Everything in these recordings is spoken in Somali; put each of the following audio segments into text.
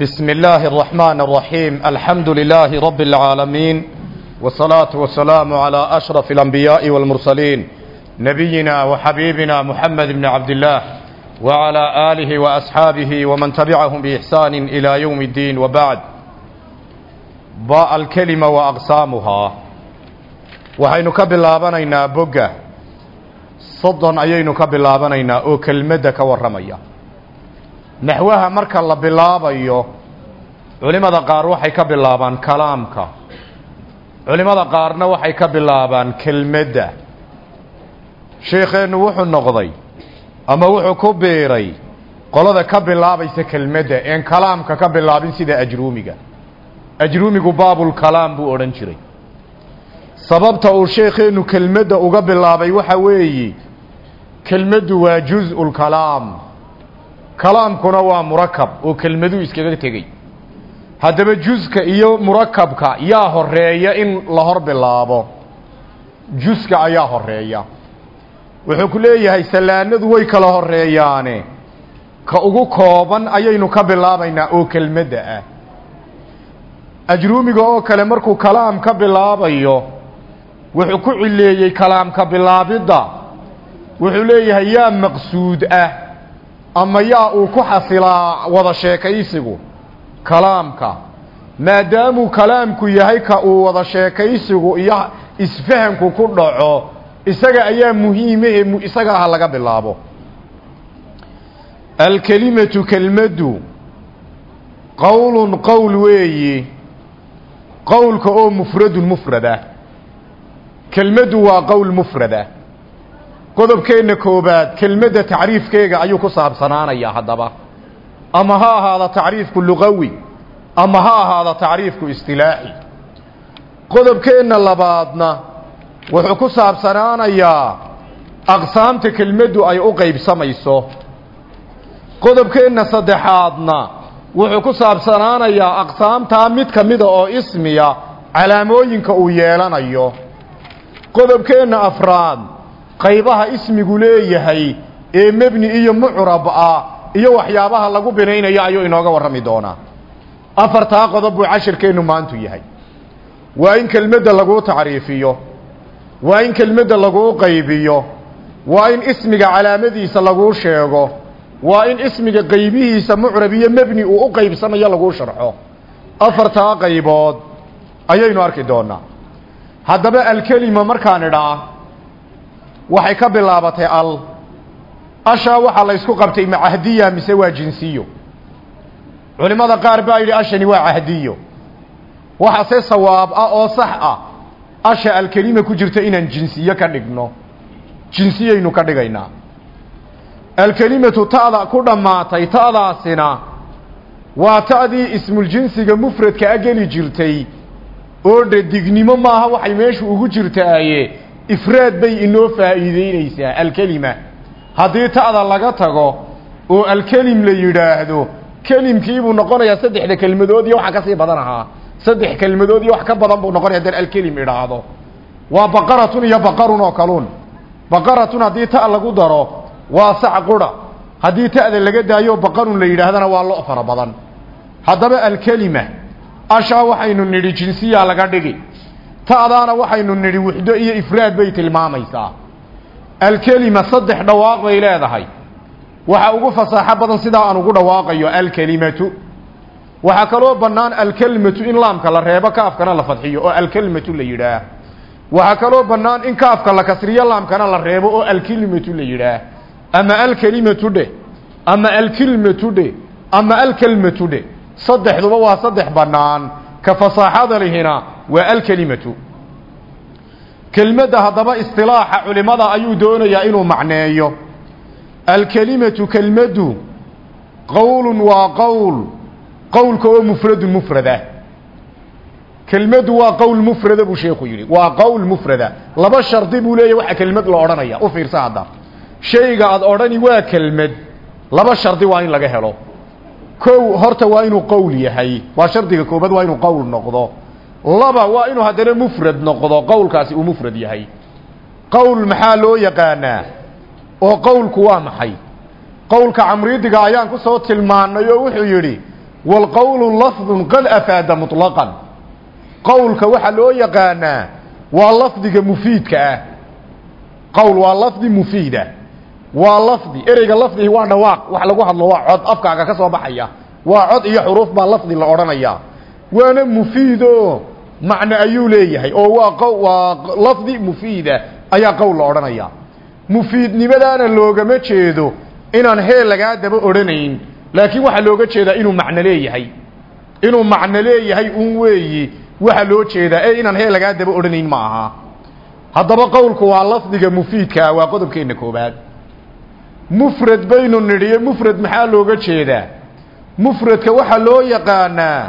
بسم الله الرحمن الرحيم الحمد لله رب العالمين والصلاة والسلام على أشرف الأنبياء والمرسلين نبينا وحبيبنا محمد بن عبد الله وعلى آله وأصحابه ومن تبعهم بإحسان إلى يوم الدين وبعد باء الكلمة وأقسامها waxaynu ka bilaabanaynaa bogga soddon ayaynu ka bilaabanaynaa oo kelmadda ka warramaya naxwaha marka la bilaabayo culimmada qaar waxay ka bilaabaan kalaamka. Culimmada qaarna waxay ka bilaabaan kelmadda. Sheekheennu wuxuu noqday ama wuxuu ku biiray qolada ka bilaabaysa kelmadda een kalaamka ka bilaabin sida ajruumiga ajruumigu baabulkalaam buu odhan jiray. Sababta uu sheekheennu kelmadda uga bilaabay waxa weeye kelmaddu waa juz-ulkalaam kalaamkuna waa murakab oo kelmaduu iskaga tegey haddaba juska iyo murakabka yaa horreeya in la hor bilaabo. Juska ayaa horreeya wuxuu ku leeyahay sallaanadu way kala horeeyaane ka ugu kooban ayaynu ka bilaabaynaa oo kelmadda ah. Ajruumiga oo kale markuu kalaam ka bilaabayo wuxuu ku cileeyey kalaamka bilaabidda. Wuxuu leeyahay yaa maqsuud ah ama yaa uu ku xasilaa wada sheekaysigu kalaamka. Maadaamuu kalaamku yahay ka uu wada sheekaysigu iyo isfahamku ku dhaco isaga ayaa muhiimahe isaga aha laga bilaabo. Alkelimatu kelmaddu qowlun qowl weeyi qowlka oo mufradun mufrada. Kelmaddu waa qowl mufrada qodobkeenna koobaad kelmadda tacriifkeega ayuu ku saabsanaanayaa haddaba. Ama ha ahaada tacriifku luqawi ama ha ahaada tacriifku istilaaxi qodobkeenna labaadna wuxuu ku saabsanaanayaa aqsaamta kelmaddu ay u qaybsamayso. Qodobkeenna saddexaadna wuxuu ku saabsanaanayaa aqsaamtaa mid ka mida oo ismiya calaamooyinka uu yeelanayo. Qodobkeenna afraad qaybaha ismigu leeyahay ee mebni iyo mucrab ah iyo waxyaabaha lagu binaynayo ayuu inooga warrami doonaa. Afartaa qodob buu cashirkeennu maantu yahay. Waa in kelmadda laguu tacriifiyo waa in kelmadda laguu qaybiyo waa in ismiga calaamadiisa laguu sheego waa in ismiga qaybihiisa mucrab iyo mebni uu u qaybsamayo laguu sharxo. Afartaa qaybood ayaynu arki doonaa haddaba alkelima markaan idhaa waxay ka bilaabatay al. Ashaa waxaa la ysku qabtay ma cahdiya mise waa jinsiyo. Culimmada qaar baa yidhi ashani waa cahdiyo waxa se sawaab ah oo sax ah. Asha alkelima ku jirta inaan jinsiyo ka dhigno. Jinsiyaynu ka dhigaynaa. Alkelimatu ta'da ku dhammaatay ta'daasina waa ta'dii ismuljinsiga mufradka a geli jirtay. Oo dhadignimo maaha waxay meeshu ugu jirtaaye ifraad bay inoo faa'iideynaysaa alkelima haddii ta'da laga tago oo alkelim la yidhaahdo kelimkiibuu noqonayaa saddexda kelmadood iyo waxa ka sii badan ahaa. Saddex kelmadood iyo wax ka badan buu noqonaya haddaan alkelim idhaahdo waa baqaratun iyo baqarun oo kaluun baqaratun haddii ta' lagu daro waa sac qura. Haddii ta'da laga daayo baqarun la yidhaahdana waa lo fara badan. Haddaba alkelima ashaa waxaynu nidhi jinsiyaa laga dhigi ta'daana waxaynu nidhi wuxdo iyo ifraad bay tilmaamaysaa. Alkelima saddex dhawaaq bay leedahay. Waxa ugu fasaaxo badan sidaa aan ugu dhawaaqayo alkelimatu. Waxaa kaloo bannaan alkelmatu in laamka la reebo kaafkana la fadxiyo oo alkelmatu la yidhaah. Waxaa kaloo bannaan in kaafka la kasriyo laamkana la reebo oo alkelimatu la yidhaah. Ama alkelimatu dheh ama alkelmatu dheh ama alkelmatu dheh saddexduba waa saddex bannaan. Ka fasaaxada waa alkelimatu kelmadda haddaba istilaaxa culimada ayuu doonayaa inuu macneeyo. Alkelimatu kelmaddu qowlun waa qowl qowlka oo mufradun mufrada. Kelmaddu waa qowl mufrada buu sheekhu yidhi. Waa qowl mufrada. Laba shardi buu leeyahy waxa kelmad la odhanaya. U fiirsa hadda. Shayga aad odhani waa kelmad. Laba shardi waa in laga helo. Kow horta waa inuu qowl yahay. Waa shardiga koobaad waa inuu qowl noqdo laba waa inuu haddana mufrad noqdo qowlkaasi uu mufrad yahay. Qowl maxaa loo yaqaanaa? Oo qowlku waa maxay? Qowlka camriidiga ayaan ku soo tilmaannay oo wuxuu yidhi waalqowlu lafdun qad afaada muطlaqan qowlka waxaa loo yaqaanaa waa lafdiga mufiidka ah. Qowl waa lafdi mufiida waa lafdi ereyga lafdihi waa dhawaaq. Wax lagu hadlo waa cod afkaaga ka soo baxaya. Waa cod iyo xuruuf baa lafdi la odhanayaa. Waana mufiido macno ayuu leeyahay oo waa waa lafdi mufiida ayaa qowl la odhanayaa mufiidnimadaana loogama jeedo inaan heel lagaa daba odhanayn laakiin waxaa looga jeedaa inuu macno leeyahay. Inuu macno leeyahay un weeyi waxaa loo jeedaa ee inaan heel lagaa daba odhanayn ma aha. Haddaba qowlku waa lafdiga mufiidkaa waa qodobkeenna koobaad mufrad baynu nidhiye mufrad maxaa looga jeedaa? Mufradka waxaa loo yaqaanaa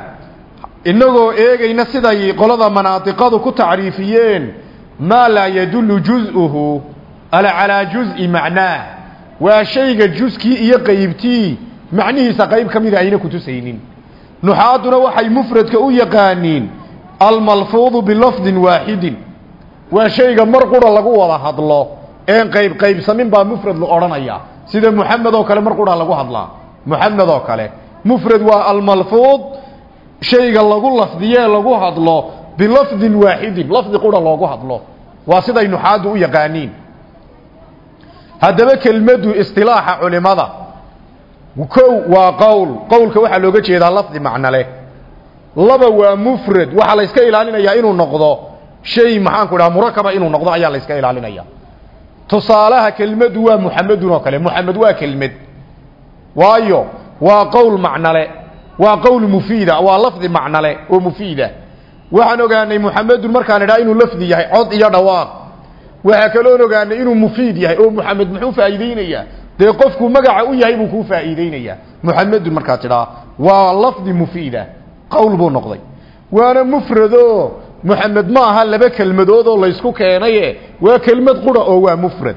inagoo eegayna siday qolada manaadiqadu ku tacriifiyeen maa laa yadullu juz'uhu ala calaa juz'i macnaah waa shayga juskii iyo qaybtii macnihiisa qayb ka mida ayna kutusaynin nuxaaduna waxay mufradka u yaqaaniin almalfuudu bilafdin waaxidin waa shayga mar qura lagu wada hadlo een qayb qaybsamin baa mufrad la odhanaya. Sida muxamed oo kale mar qura lagu hadlaa. Muxamed oo kale. Mufrad waa almalfuud shayga lagu lafdiyee lagu hadlo bilafdin waaxidin lafdi qura loogu hadlo. Waa siday nuxaadu u yaqaaniin. Haddaba kelmaddu istilaaxa culimada. Kow waa qowl. Qowlka waxaa looga jeedaa lafdi macno leh. Laba waa mufrad. Waxaa la yska ilaalinayaa inuu noqdo shay maxaanku dhaha murakaba inuu noqdo ayaa la yska ilaalinaya. Tusaalaha kelmaddu waa muxamedun oo kale. Muxamed waa kelmad. Waayo waa qowl macnole waa qowl mufiida waa lafdi macnole oo mufiida. Waxaan ogaanay muxamedun markaan idhaa inuu lafdi yahay cod iyo dhawaaq. Waxaa kaloon ogaanay inuu mufiid yahay oo muxamed muxuu faa'iideynayaa dee qofku magaca u yahay buu kuu faa'iideynayaa muxamedun markaad tidhaa waa lafdi mufiida. Qowl buu noqday. Waana mufrado. Muxamed ma aha laba kelmadood oo laysku keenaye. Waa kelmad qura oo waa mufrad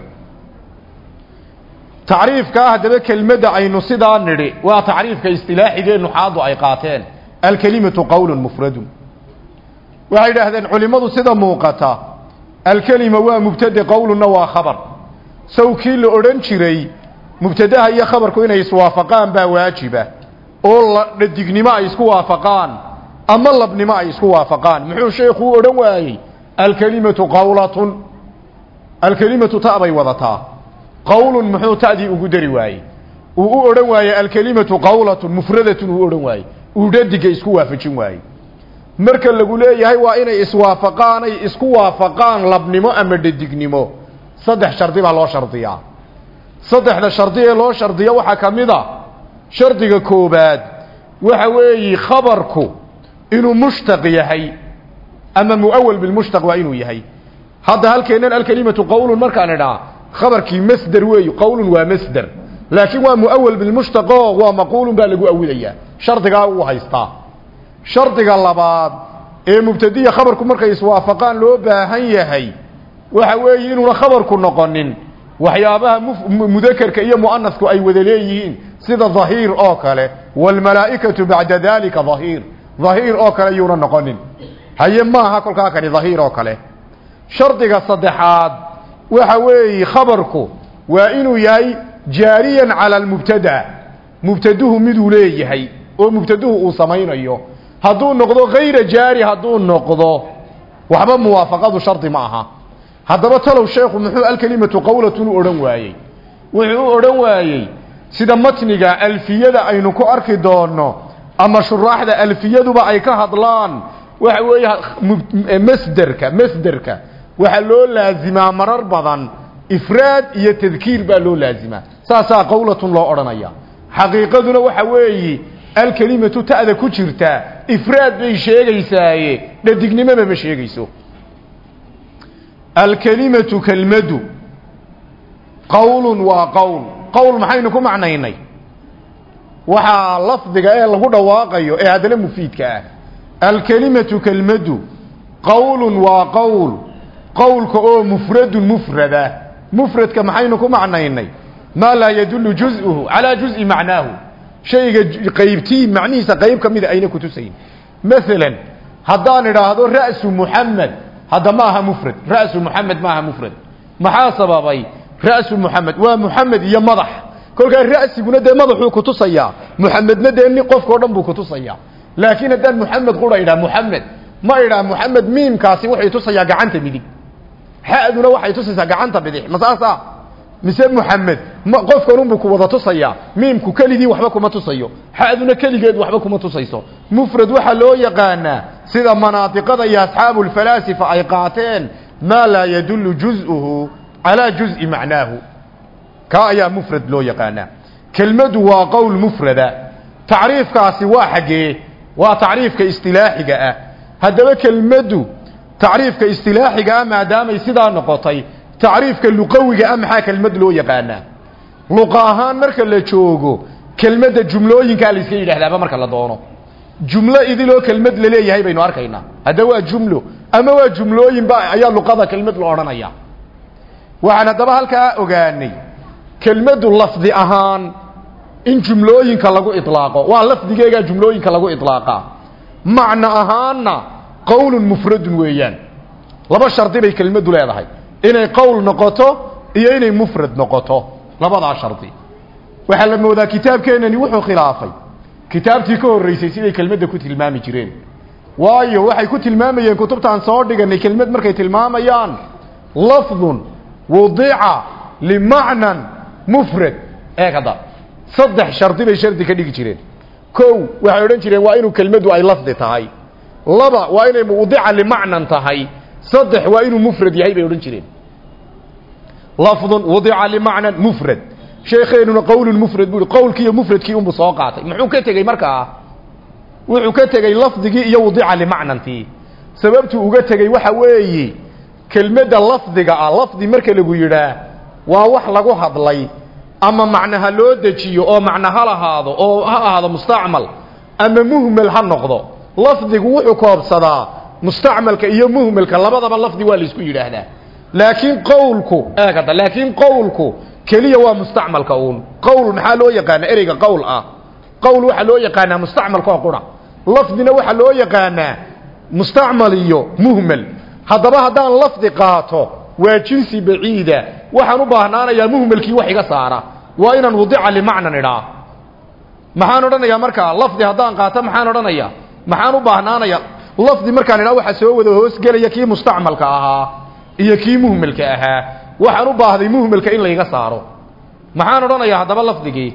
tacriifkaa haddaba kelmadda aynu sidaa nidhi. Waa tacriifka istilaaxigee nuxaadu ay qaateen. Alkelimatu qowlun mufradun. Waxay idhaahdeen culimmadu sida muuqata alkelima waa mubtade qowlunna waa khabar. Sawkii la odhan jiray mubtadaha iyo khabarku inay iswaafaqaan baa waajiba. Oo dhadignimo ay isku waafaqaan ama labnimo ay isku waafaqaan. Muxuu sheekuu odhan waayey? Alkelimatu qawlatun. Alkelimatu ta bay wadataa qawlun muxuu ta'dii ugu dari waayey. Uu u odhan waayey alkelimatu qawlatun mufradatun uu odhan waayey. Uu dhadiga isku waafajin waayey. Marka lagu leeyahay waa inay iswaafaqaan ay isku waafaqaan labnimo ama dhadignimo. Saddex shardi baa loo shardiyaa. Saddexda shardi ee loo shardiya waxaa ka mid a shardiga koobaad waxa weeye khabarku inuu mushtaq yahay ama muawal bilmushtaq waa inuu yahay. Hadda halkeennan alkelimatu qowlun markaan idhaa khabarkii masder weeyu qowlun waa masder. Laakiin waa muawal bilmushtaqo waa maquulun baa lagu awilayaa shardigaa uu haystaa. Shardiga labaad ee mubtadiya khabarku markay iswaafaqaan loo baahan yahay waxa weeye inuuna khabarku noqonin waxyaabaha mudakerka iyo muanasku ay wada leeyihiin sida dhahiir oo kale. Waalmalaa'ikatu bacda dalika dhahiir dhahiir oo kale yuuna noqonin. Haye maaha kolkaa kani dhahiir oo kale. Shardiga saddexaad waxa weeye khabarku waa inuu yahay jaariyan cala almubtada. Mubtaduhu miduu leeyahay oo mubtaduhu uu samaynayo. Hadduu noqdo hayra jaari hadduu noqdo waxba muwaafaqadu shardi ma aha. Haddaba talow sheekhu muxuu alkelimatu qowlatun u odhan waayey. Wuxuu u odhan waayey sida matniga alfiyada aynu ku arki doono ama shuraaxda alfiyaduba ay ka hadlaan. Waxa weeye masderka waxaa loo laazimaa marar badan ifraad iyo tadkiir baa loo laazimaa saasaa qowlatun loo odhanaya. Xaqiiqaduna waxa weeye alkelimatu ta'da ku jirta ifraad bay sheegaysaaye dhadignimoba ma sheegayso. Alkelimatu kelmadu qowlun waa qowl qowl maxaynu ku macnaynay? Waxaa lafdiga ee lagu dhawaaqayo ee haddana mufiidka ah. Alkelimatu kelmadu qowlun waa qowl qowlka oo mufradun mufrada. Mufradka maxaynu ku macnaynay? Maa laa yadullu juz'uhu calaa juz'i macnaahu. Shayga qaybtii macnihiisa qayb ka mida ayna kutusayn maalan haddaan idhaahdo ra'su muxamed hadda ma aha mufrad. Ra'su muxamed ma aha mufrad. Maxaa sababay ra'su muxamed waa muxamed iyo madax. Kolkaa ra'siguna dee madaxuu kutusayaa muxamedna dee ni qofkao dhan buu kutusaya laakiin haddaan muxamed qura idhaha muxamed ma idhaha muxamed miimkaasi wuxuu tusayaa gacanta midig xaduna waxay tusaysaa gacanta bidix. Ma saasa mise muxamed qofkanunbuu ku wada tusayaa? Miimku keligii waxba kuma tusayo. Xaduna keligeed waxba kuma tusayso. Mufrad waxaa loo yaqaanaa sida manaadiqada iyo asxaabu lfalaasifa ay qaateen maa laa yadullu juz'uhu calaa juz'i macnaahu. Kaa ayaa mufrad loo yaqaanaa. Kelmadu waa qowl mufrada. Tacriifkaasi waa xaggee waa tacriifka istilaaxiga ah. Haddaba kelmaddu tacriifka istilaaxiga ah maadaamay sidaa noqotay tacriifka luqawiga ah maxaa kelmad loo yaqaanaa? Luqa ahaan marka la joogo kelmadda jumlooyinkaa la iska yidhahdaaba marka la doono. Jumlo idiloo kelmad la leeyahay baynu arkaynaa. Hadda waa jumlo ama waa jumlooyinba ayaa luqada kelmad la odhanaya. Waxaan haddaba halkaa ogaanay kelmaddu lafdi ahaan in jumlooyinka lagu ilaaqo waa lafdigeegaa jumlooyinka lagu ilaaqaa macno ahaanna qowlun mufradun weeyaan. Laba shardi bay kelmaddu leedahay. Inay qowl noqoto iyo inay mufrad noqoto. Labadaa shardi. Waxaa la moodaa kitaabkeenani wuxuu khilaafay. Kitaabtii ka horreysay siday kelmadda ku tilmaami jireen. Waayo waxay ku tilmaamayeen kutubtaan soo dhiganay kelmad markay tilmaamayaan. Lafdun wudica limacnan mufrad. Eeg hadda. Saddex shardi bay shardi ka dhigi jireen. Kow waxay odhan jireen waa inuu kelmaddu ay lafdi tahay laba waa inay muwdica limacnan tahay. Saddex waa inuu mufrad yahay bay odhan jireen. Lafdun wudica limacnan mufrad. Sheekheenuna qowlun mufrad buu qowlkii iyo mufradkii unbuu soo qaatay. Muxuu ka tegey markaa? Wuxuu ka tegey lafdigii iyo wudica limacnantii. Sababtuu uga tegey waxa weeye kelmadda lafdiga ah lafdi marka lagu yidhaah waa wax lagu hadlay ama macno ha loo dejiyo oo macno ha lahaado oo ha ahaado mustacmal ama muhmel ha noqdo lafdigu wuxuu koobsadaa mustacmalka iyo muhmelka labadaba lafdi waa la isku yidhaahdaa. Laakiin qowlku eegada laakiin qowlku keliya waa mustacmalka uun. Qowl maxaa loo yaqaanaa? Ereyga qowl ah. Qowl waxaa loo yaqaanaa mustacmalkoo qura. Lafdina waxaa loo yaqaanaa mustacmal iyo muhmel haddaba haddaan lafdi qaato waa jinsi baciida. Waxaan u baahnaanayaa muhmelkii wax iga saara. Waa inaan wadica limacnan idhaa. Maxaan odhanayaa markaa? Lafdi haddaan qaato maxaan odhanayaa maxaan u baahnaanaya? Lafdi markaan idhaa waxaa soo wada hoosgelaya kii mustacmalka ahaa iyo kii muhmelka ahaa. Waxaan u baahday muhmelka in layga saaro. Maxaan odhanayaa haddaba lafdigii?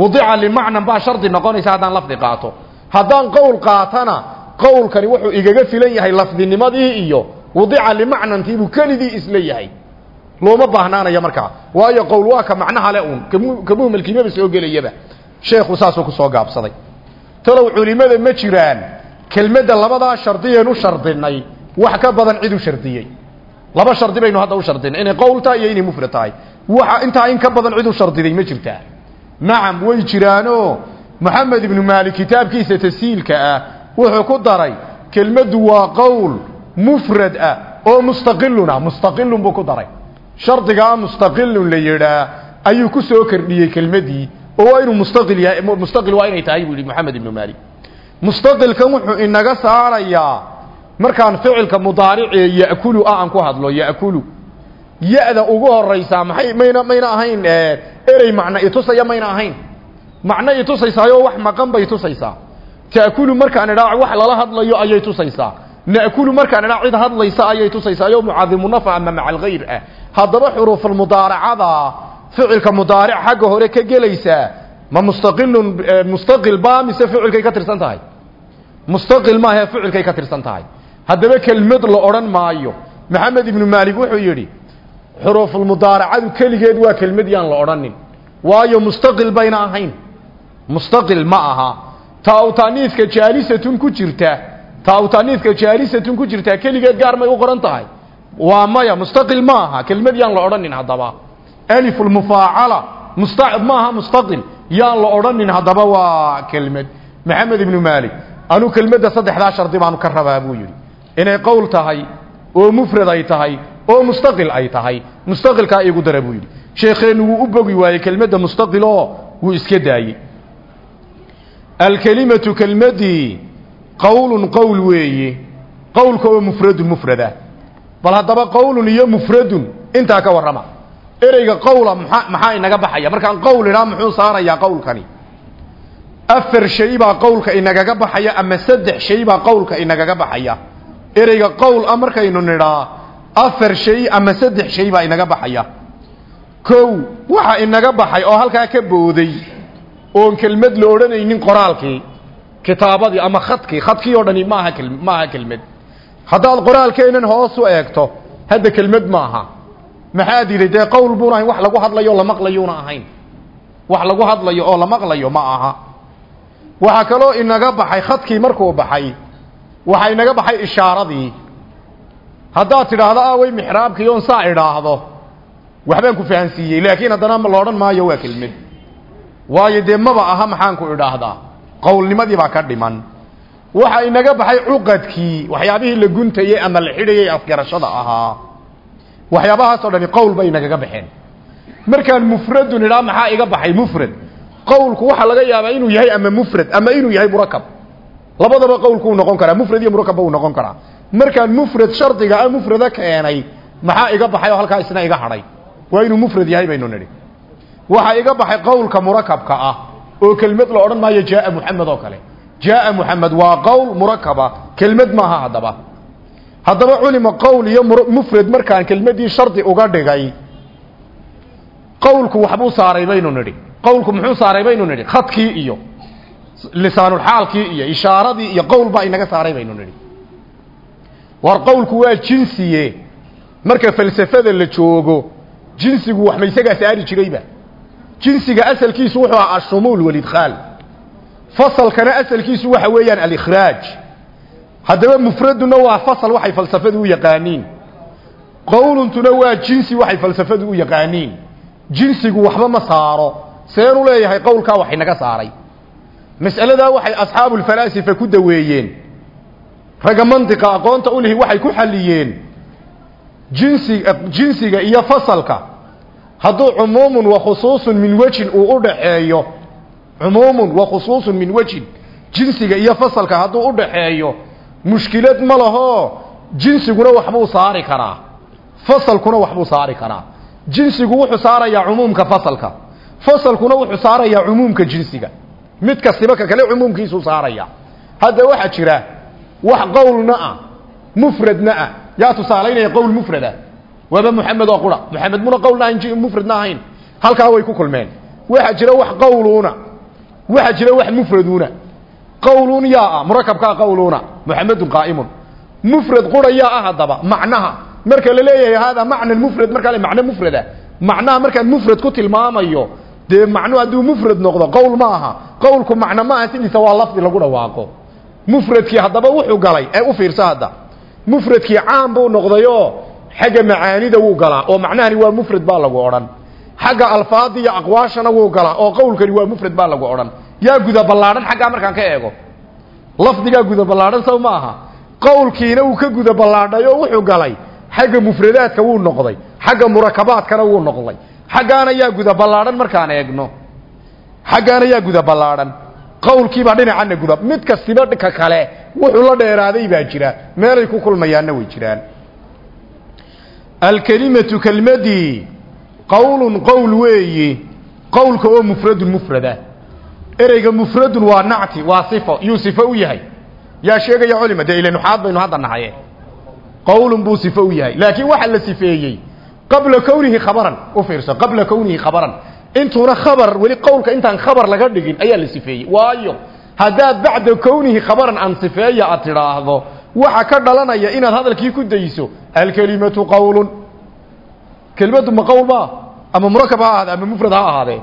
Wadica limacnan baa shardi noqonaysa haddaan lafdi qaato. Haddaan qowl qaatana qowlkani wuxuu igaga filan yahay lafdinimadii iyo wadica limacnantiibuu kelidii isla yahay. Looma baahnaanaya markaa. Waayo qowl waa ka macnaha le un ka muhmelkiimaba soo gelayaba. Sheekhu saasuu ku soo gaabsaday talow culimada ma jiraan kelmadda labadaa shardiyeen u shardinay wax ka badan cid u shardiyey. Laba shardi baynu hadda u shardinay. Inay qowl tahay iyo inay mufrad tahay. Waxa intaa in ka badan cid u shardiday ma jirtaa. Nacam way jiraanoo moxamed ibnu maalik kitaabkiisa tasiilka ah wuxuu ku daray kelmaddu waa qowl mufrad ah oo mustaqilun ah. Mustaqilun buu ku daray. Shardigaa mustaqilun la yidhaa ayuu ku soo kordhiyey kelmadii oo waa inuu mustaqil yahay mustaqil waa inay tahay buu yidhi moxamed ibnu maalik mustaqilkan wuxuu inaga saarayaa markaan ficilka mudaaricee ya'kulu ah aan ku hadlo ya'kulu. Ya-da ugu horaysaa maxay mayna mayna ahayn erey macno itusaya mayna ahayn. Macno itusaysaayoo wax maqan bay tusaysaa. Ta'kulu markaan idhaa wax lala hadlayo ayay tusaysaa. Na'kulu markaan idhaa cid hadlaysa ayay tusaysaayoo mucadimu nafa ama maca alghayr ah haddaba xuruufulmudaaracada ficilka mudaaric xagga hore ka gelaysaa ma mustaqilun mustaqil baa mise ficilkay ka tirsan tahay? Mustaqil maahe ficilkay ka tirsan tahay. Haddaba kelmad la odhan maayo. Maxamed ibnu maalik wuxuu yidhi xuruufulmudaaracadu keligeed waa kelmad yaan la odhanin. Waayo mustaqil bayna ahayn. Mustaqil ma aha. Taawtaaniiska jaalisatun ku jirta taawtaaniiska jaalisatun ku jirtaa keligeed gaar may u qoran tahay. Waa maya mustaqil ma aha. Kelmad yaan la odhanin haddaba alifulmufaacala musta maaha mustaqil yaan la odhanin haddaba waa kelmad maxamed ibnu maalik anuu kelmadda saddexdaa shardi baanu ka rabaa buu yidhi inay qowl tahay oo mufrad ay tahay oo mustaqil ay tahay mustaqilkaa igu dara buu yidhi sheekheennu wuu u bogi waayey kelmadda mustaqil oo wuu iska daayey alkelimatu kelmadii qowlun qowl weeye qowlka oo mufradun ereyga qowla maa maxaa inaga baxaya? Markaan qowl idhaa muxuu saarayaa qowlkani? Afar shay baa qowlka inagaga baxaya ama saddex shay baa qowlka inagaga baxaya. Ereyga qowl ah markaynu nidhaa afar shay ama saddex shay baa inaga baxaya. Kow waxa inaga baxay oo halkaa ka booday oon kelmad la odhanaynin qoraalkii kitaabadii ama khadkii khadkii oo dhani maaha maaha kelmad. Haddaad qoraalkeenan hoos u eegto hadda kelmad maaha maxaad yidhi dee qowl buuna ahayn wax lagu hadlayo la maqlayuuna ahayn. Wax lagu hadlayo oo la maqlayo ma aha. Waxaa kaloo inaga baxay khadkii markuu baxay waxaa inaga baxay ishaaradii. Haddaad tidhaahdo awey mixraabkii oon saa idhaahdo. Waxbaan ku fahansiiyey laakiin haddana la odhan maayo waa kelmad. Waayo dee maba aha maxaanku idhaahdaa. Qowlnimadii baa ka dhiman. Waxa inaga baxay cuqadkii waxyaabihii la guntayey ama la xidhayay afgarashada ahaa waxyaabahaasoo dhani qowl bay inagaga baxeen. Markaan mufradun idhaa maxaa iga baxay mufrad? Qowlku waxaa laga yaabaa inuu yahay ama mufrad ama inuu yahay murakab labadaba qowlku uu noqon karaa mufrad iyo murakabba uu noqon karaa. Markaan mufrad shardiga a mufrada keenay maxaa iga baxay oo halkaa isna iga hadhay? Waa inuu mufrad yahay baynu nidhi. Waxaa iga baxay qowlka murakabka ah oo kelmad la odhan maayo jaaa muxamed oo kale. Jaaa muxamed waa qowl murakaba kelmad maaha haddaba haddaba culima qowl iyo mufrad markaan kelmadii shardi uga dhigay qowlku waxbuu saaray baynu nidhi. Qowlku muxuu saaray baynu nidhi? Khadkii iyo lisaanulxaalkii iyo ishaaradii iyo qowl inaga saaray baynu nidhi. War qowlku waa jinsiye. Marka falsafada la joogo jinsigu wax ma isagaa saari jirayba jinsiga asalkiisu wuxuu ahaa ashumuul walidkhaal. Fasalkana asalkiisu waxa weeyaan alikhraaj haddaba mufraduna waa fasal waxay falsafadu u yaqaaniin. Qowluntuna waa jinsi waxay falsafadu u yaqaaniin. Jinsigu waxba ma saaro. Seenu leeyahay qowlkaa wax inaga saaray. Mas'aladaa waxay asxaabulfalaasifa ku daweeyeen. Ragga mantiqa aqoonta u lihi waxay ku xalliyeen. Jinsiga jinsiga iyo fasalka. Hadduu cumuumun wa khusuusun min wejin uu u dhaxeeyo cumuumun wa khusuusun min wejin jinsiga iyo fasalka hadduu u dhaxeeyo mushkilad ma laho jinsiguna waxbuu saari karaa fasalkuna waxbuu saari karaa jinsigu wuxuu saarayaa cumuumka fasalka. Fasalkuna wuxuu saarayaa cumuumka jinsiga. Mid kastiba ka kale cumuumkiisuu saaraya. Hadda waxaa jira wax qowlna ah mufradna ah. Yaa tusaalaynaya qowl mufrada? Waaba muxamed oo qura. Muxamed muna qowlna mufradna ahayn halkaa way ku kulmeen. Waxaa jira wax qowluuna. Waxaa jira wax mufraduuna qowluun yaa ah murakabkaa qowluuna muxamedun qaa'imun. Mufrad qura yaa ah haddaba macnaha. Marka la leeyahay hada macna mufrad markaa macno mufrada macnaha markaan mufrad ku tilmaamayo dee macnu hadduu mufrad noqdo qowl ma aha. Qowlku macno maaha sidiisa waa lafdi lagu dhawaaqo. Mufradkii haddaba wuxuu galay ee u fiirsa hadda. Mufradkii caam buu noqdayoo xagga macaanida wuu galaa oo macnahani waa mufrad baa lagu odhan. Xagga alfaada iyo aqwaashana wuu galaa oo qowlkani waa mufrad baa lagu odhan yaa guda ballaadhan xaggaa markaan ka eego. Lafdigaa guda ballaadhan saw ma aha qowlkiina uu ka guda ballaadhay oo wuxuu galay. Xagga mufradaadka wuu noqday. Xagga murakabaadkana wuu noqday. Xaggaana yaa guda ballaadhan markaan eegno. Xaggaana yaa guda ballaadhan qowlkiibaa dhinacana guda. Mid kastiba ka kale wuxuu la dheeraaday baa jira. Meelay ku kulmayaanna way jiraan. Alkelimatu kelmadii qowlun qowl weeyi. Qowlka oo mufradun mufrada ereyga mufradun waa nacti waa sifo yuu sifo u yahay. Yaa sheegaya culima dee ilanuxaad baynu hadda nahaye qowlun buu sifo u yahay. Laakiin waxaa la sifeeyey qabla kownihi khabaran u fiirso qabla kownihi khabaran. Intuuna khabar weli qowlka intaan khabar laga dhigin ayaa la sifeeyey. Waayo haddaad bacda kownihi khabaran aan sifeeya aad waxa ka dhalanaya inaad hadalkii ku dayso alkelimatu qowlun kelimadu ma qowl maa ama murakab ama mufrad ha ahaadee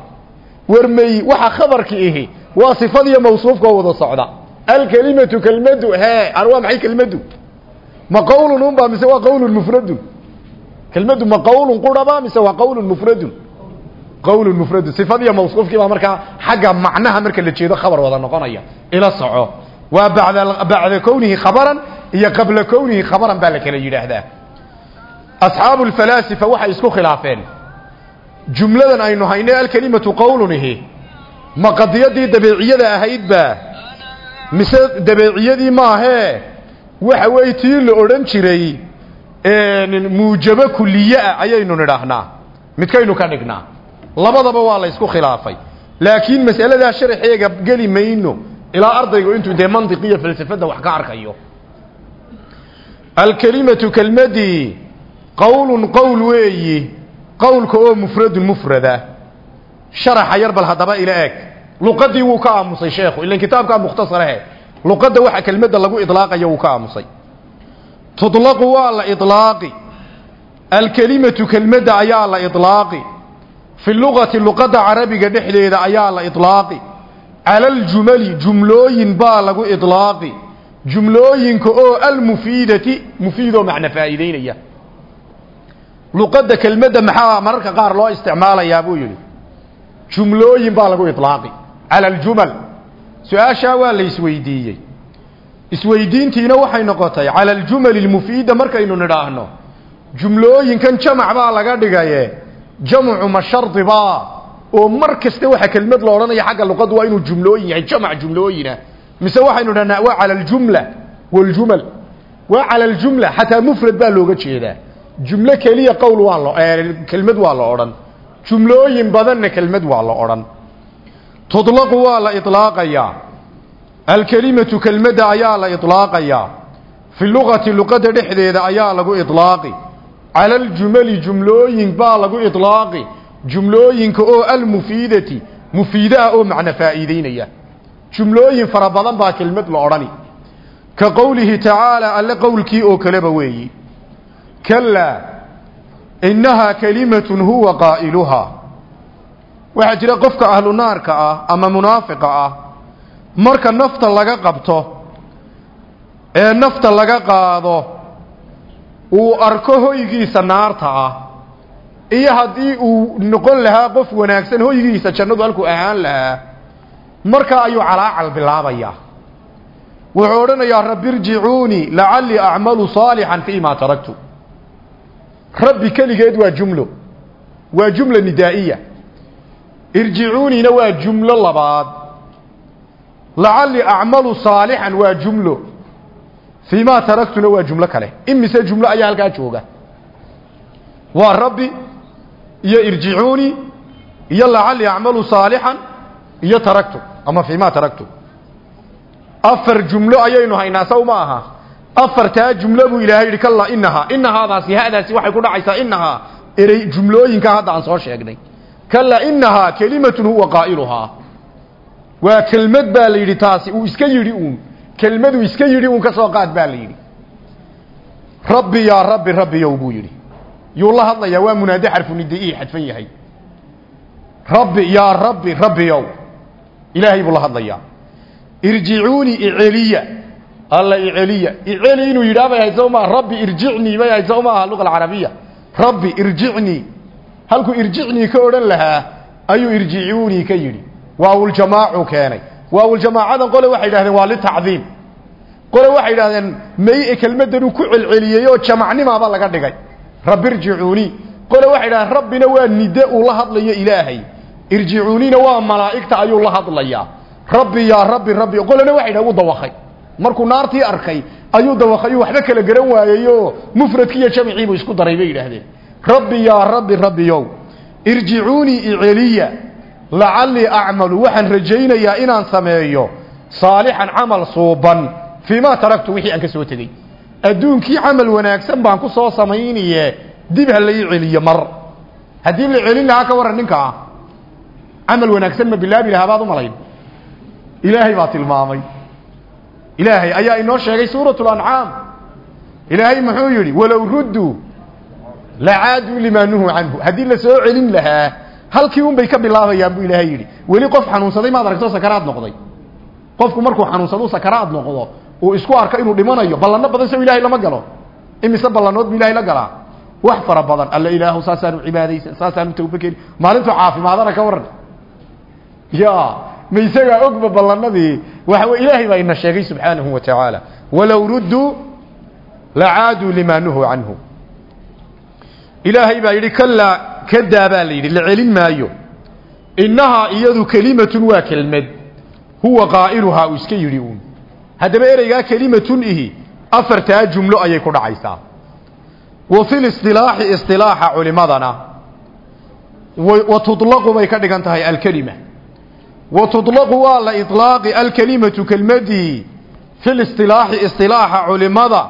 warmey waxa khabarki ihi waa sifadiiyo mawsuufka wada socda. Alkelimatu kelmadu hee an waa maxay kelmadu ma qowlun unba mise waa qowlun mufradun? Kelmadu ma qowlun quraba mise waa qowlun mufradun? Qowlun mufradun. Sifadiiyo mawsuufkii baa markaa xagga macnaha marka la jeedo khabar wada noqonaya ila soco. Waa bacda bacda kownihi khabaran iyo qabla kownihi khabaran baa la kala yidhaahdaa. Asxaabu lfalaasifa waxay isku khilaafeen jumladan aynu haynay alkelimatu qowlunihi ma qadiyadii dabeeciyada ahaydba mise dabeeciyadii maahee waxa weeye tii la odhan jiray muujabo kuliye ah ayaynu nidhaahnaa midkaynu ka dhignaa labadaba waa la ysku khilaafay. Laakiin mas'aladaa sharxeega geli mayno. Ilaa ardaygu intuu dee mantiq iyo falsafada wax ka arkayo. Alkelimatu kelmadii qowlun qowl weeyi qowlka oo mufradun mufrada. Sharaxa yar bal haddaba ila eeg luqadii wuu ka aamusay sheekhu. Ilan kitaabkaa mukhtasarahe luqadda waxa kelmadda lagu idlaaqayo wuu ka aamusay. Tudlaqu waa la idlaaqi. Alkelimatu kelmadda ayaa la idlaaqi. Fi lugati luqadda carabiga dhexdeeda ayaa la idlaaqi. Cala aljumali jumlooyin baa lagu idlaaqi. Jumlooyinka oo almufiidati mufiidoo macna faa'iideynaya luqadda kelmadda maxaa mararka qaar loo isticmaalayaa buu yidhi. Jumlooyin baa lagu idlaaqi cala aljumal. Su'aashaa waa la isweydiiyey. Isweydiintiina waxay noqotay cala aljumali almufiida markaynu nidhaahno jumlooyinkan jamac baa laga dhigaye jamcu ma shardibaa oo mar kasta waxa kelmad la odhanaya xagga luqaddu waa inuu jumlooyin yahay jamac jumlooyina. Mise waxaynu dhahnaa waa cala aljumla waljumal. Waa cala aljumla xataa mufrad baa looga jeedaa jumlo keliya qowl waa lo kelmad waa la odhan. Jumlooyin badanna kelmad waa la odhan. Tudlaqu waa la idlaaqayaa alkelimatu kelmadda ayaa la idlaaqayaa fi lugati luqadda dhexdeeda ayaa lagu idlaaqi cala aljumali jumlooyin baa lagu idlaaqi jumlooyinka oo almufiidati mufiide ah oo macno faa'iideynaya. Jumlooyin fara badan baa kelmad la odhani. Ka qowlihi tacaala alle qowlkii oo kaleba weeyi kalaa innahaa kelimatun huwa qaa'iluhaa waxaa jira qofka ahlu naarka ah ama munaafiqa ah marka nafta laga qabto ee nafta laga qaado uu arko hoygiisa naarta ah iyo haddii uu noqon lahaa qof wanaagsan hoygiisa jannadu halkuu ahaan lahaa markaa ayuu calaacal bilaabayaa wuxuu odhanayaa rabbi irjicuunii lacallii acmalu saalixan fii ma taraktu rabbi keligeed waa jumlo. Waa jumla nidaa'iya. Irjicuuniina waa jumlo labaad. Lacallii acmalu saalixan waa jumlo. Fii ma taraktuna waa jumlo kale. Imise jumlo ayaa halkaa jooga. Waa rabbi iyo irjicuunii iyo lacallii acmalu saalixan iyo taraktu. Ama fii ma taraktu. Afar jumlo ayaynu haynaa saw ma aha afartaa jumlo buu ilaahay yidhi kallaa inahaa inahaadaasi hadaasi waxay ku dhacaysaa inahaa erey jumlooyinka hadda aan soo sheegnay. Kallaa inahaa kelimatun huwa qaa'iluhaa. Waa kelmad baa la yidhi taasi uu iska yidhi uun. Kelmaduu iska yidhi uun ka soo qaad baa la yidhi. Rabbi yaa rabbi rabbiyow buu yidhi. Yuu la hadlayaa waa munaade xarfu nidai xadfan yahay. Rabbi yaa rabbi rabbiyow ilaahay buu la hadlayaa. Irjicuunii iceliya alla iceliya iceli inuu yidhaah bay ahayd soo maaha rabbi irjicnii bay ahayd soo maaha luqa rabbi irjicnii halkuu irjicnii ka odhan lahaa ayuu irjicuunii ka yidhi. Waawuljamaacu keenay. Waawuljamaacadan qole waxay yidhahdeen waa litacdiim. Qole waxay yidhahdeen may kelmaddanuu ku celceliyey oo jamacnimaaba laga dhigay. Rabbi irjicuunii qole waxay yidhahdeen rabbina waa nide uu la hadlayo ilaahay. Irjicuuniina waa malaa'igta ayuu la hadlayaa. Rabbi yaa rabbi rabbi. Qolena waxay yidhahdeen markuu naartii arkay ayuu dawakay waxba kala garan waayeyo mufradkii iyo jamciibuu isku daray bay yidhaahdeen. Rabbi yaa rabbi rabbiyow irjicuunii iceliya lacallii acmalu waxaan rajaynayaa inaan sameeyo saalixan camal suuban fii maa taraktu wixii aan ka soo tegey. Adduunkii camal wanaagsan baan ku soo samaynaye dib ha lai celiyo mar. Haddii la celin lahaa ka warran ninka ah wanaagsan ma bilaabi lahaa baad u malayn. Ilaahay baa tilmaamay ilaahay ayaa inoo sheegay suuratu lancaam ilaahay muxuu yidhi walow rudduu lacaaduu limaa nuhuu canhu. Haddii la soo celin lahaa halkii un bay ka bilaabayaan buu ilaahay yidhi. Weli qof xanuunsaday maad aragto sakaraad noqday. Qofku markuu xanuunsado sakaraad noqdo uu isku arko inuu dhimanayo ballanno badan sow ilaahay lama galo. Imise ballanood buu ilahay la galaa? Wax fara badan. Alla ilaahu saasaanu cibaadaysan saasaanu tawbakeli maalintuu caafimaadana ka waran ya ma isagaa ogba ballanadii waxa ilaahay baa ina sheegay subxaanahu wa tacaala. Walow rudduu lacaaduu limaa nuhuu canhu. Ilaahay baa yidhi kalaa kadaa baa la yidhi la celin maayo. Innahaa iyadu kelimatun waa kelmad. Huwa qaa'iluhaa uu iska yidhi uun. Haddaba ereygaa kelimatun ihi afartaa jumlo ayay ku dhacaysaa. Wa fi lisطilaaxi isilaaxa culimadana wa tudlaqu bay ka dhigan tahay alkelima wa tudlaqu waa la ilaaqi alkelimatu kelmadii fi listilaaxi istilaaxa culimada.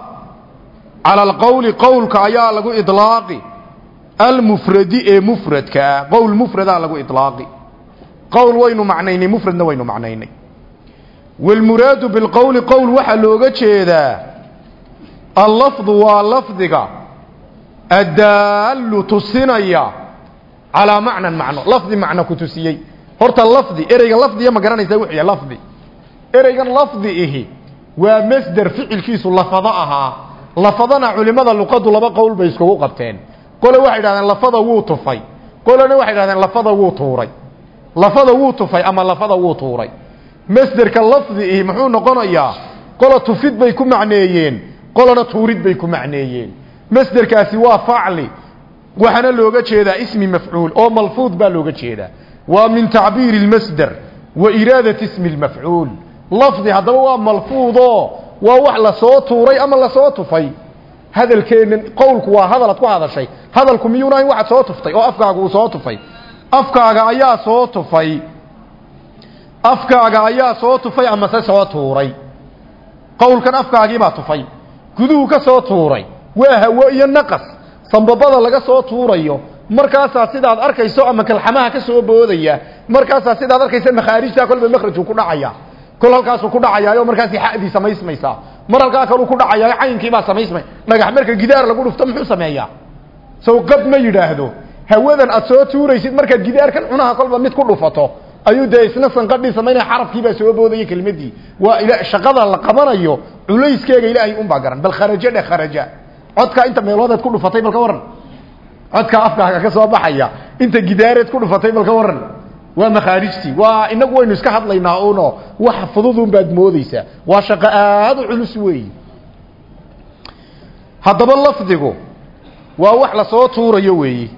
Cala alqowli qowlka ayaa lagu ilaaqi almufradi ee mufradka ah qowl mufradaa lagu ilaaqi qowl waynu macnaynay mufradna waynu macnaynay. Waalmuraadu bilqowli qowl waxaa looga jeedaa allafdu waa lafdiga. Addaallu tusinaya calaa macnan horta lafdi ereyga lafdiya ma garanaysaa wuxuu lafdi. Ereygan lafdi ihi waa masder ficilkiisu lafado ahaa. Lafadana culimada luqadu laba qowl bay iskugu qabteen. Qole waxay idhahdeen lafada wuu tufay. Qolena waxay idhahdeen lafada wuu tuuray. Lafada wuu tufay ama lafada wuu tuuray. Masderka lafdi ihi muxuu noqonayaa qola tufid bay ku macneeyeen qolana tuurid bay ku macneeyeen. Masderkaasi waa facli. Waxaana looga jeedaa ismi mafcuul oo malfuud baa looga jeedaa waa min tacbiiri اlmasder wa iraadati ismi اlmafcuul lafdi haddaba waa malfuudo waa wax la soo tuuray ama la soo tufay. Hadalkeennan qowlku waa hadal ad ku hadashay. Hadalku miyuuna ahayn waxaad soo tuftay oo afkaaga uu soo tufay? Afkaaga ayaa soo tufay. Afkaaga ayaa soo tufay amase soo tuuray? Qowlkan afkaagiibaa tufay. Guduhu ka soo tuuray. Waa hawo iyo naqas. Sambabada laga soo tuurayo markaasaa sidaad arkayso ama kalxamaha ka soo boodaya markaasaa sidaad arkaysa makhaarijtaa kolba makhrajku ku dhacaya. Kol halkaasuu ku dhacayaayo markaasi xadii samaysmaysaa. Mar halkaa kaluu ku dhacayaayo caynkiibaa samaysmay. Dhagax marka gidaar lagu dhufto muxuu sameeyaa? Sow qad ma yidhaahdo. Hawadan aad soo tuuraysid markaad gidaarkan cunaha kolba mid ku dhufato ayuu dee isna sanqadhii samaynaya xarafkiibaa soo boodaya kelmadii waa shaqada la qabanayo culayskeega ilaahay unbaa garan. Bal kharajo dhe kharaja. Codkaa inta meeloodeed ku dhufatay bal waran codkaa afkaaga ka soo baxaya inta gidaareed ku dhufatay bal ka waran waa makhaarijtii waa inagu waynu iska hadlaynaa uno wax fududun baad moodeysaa waa shaqo aada u culus weeyi haddaba lafdigu waa wax la soo tuurayo weeyi.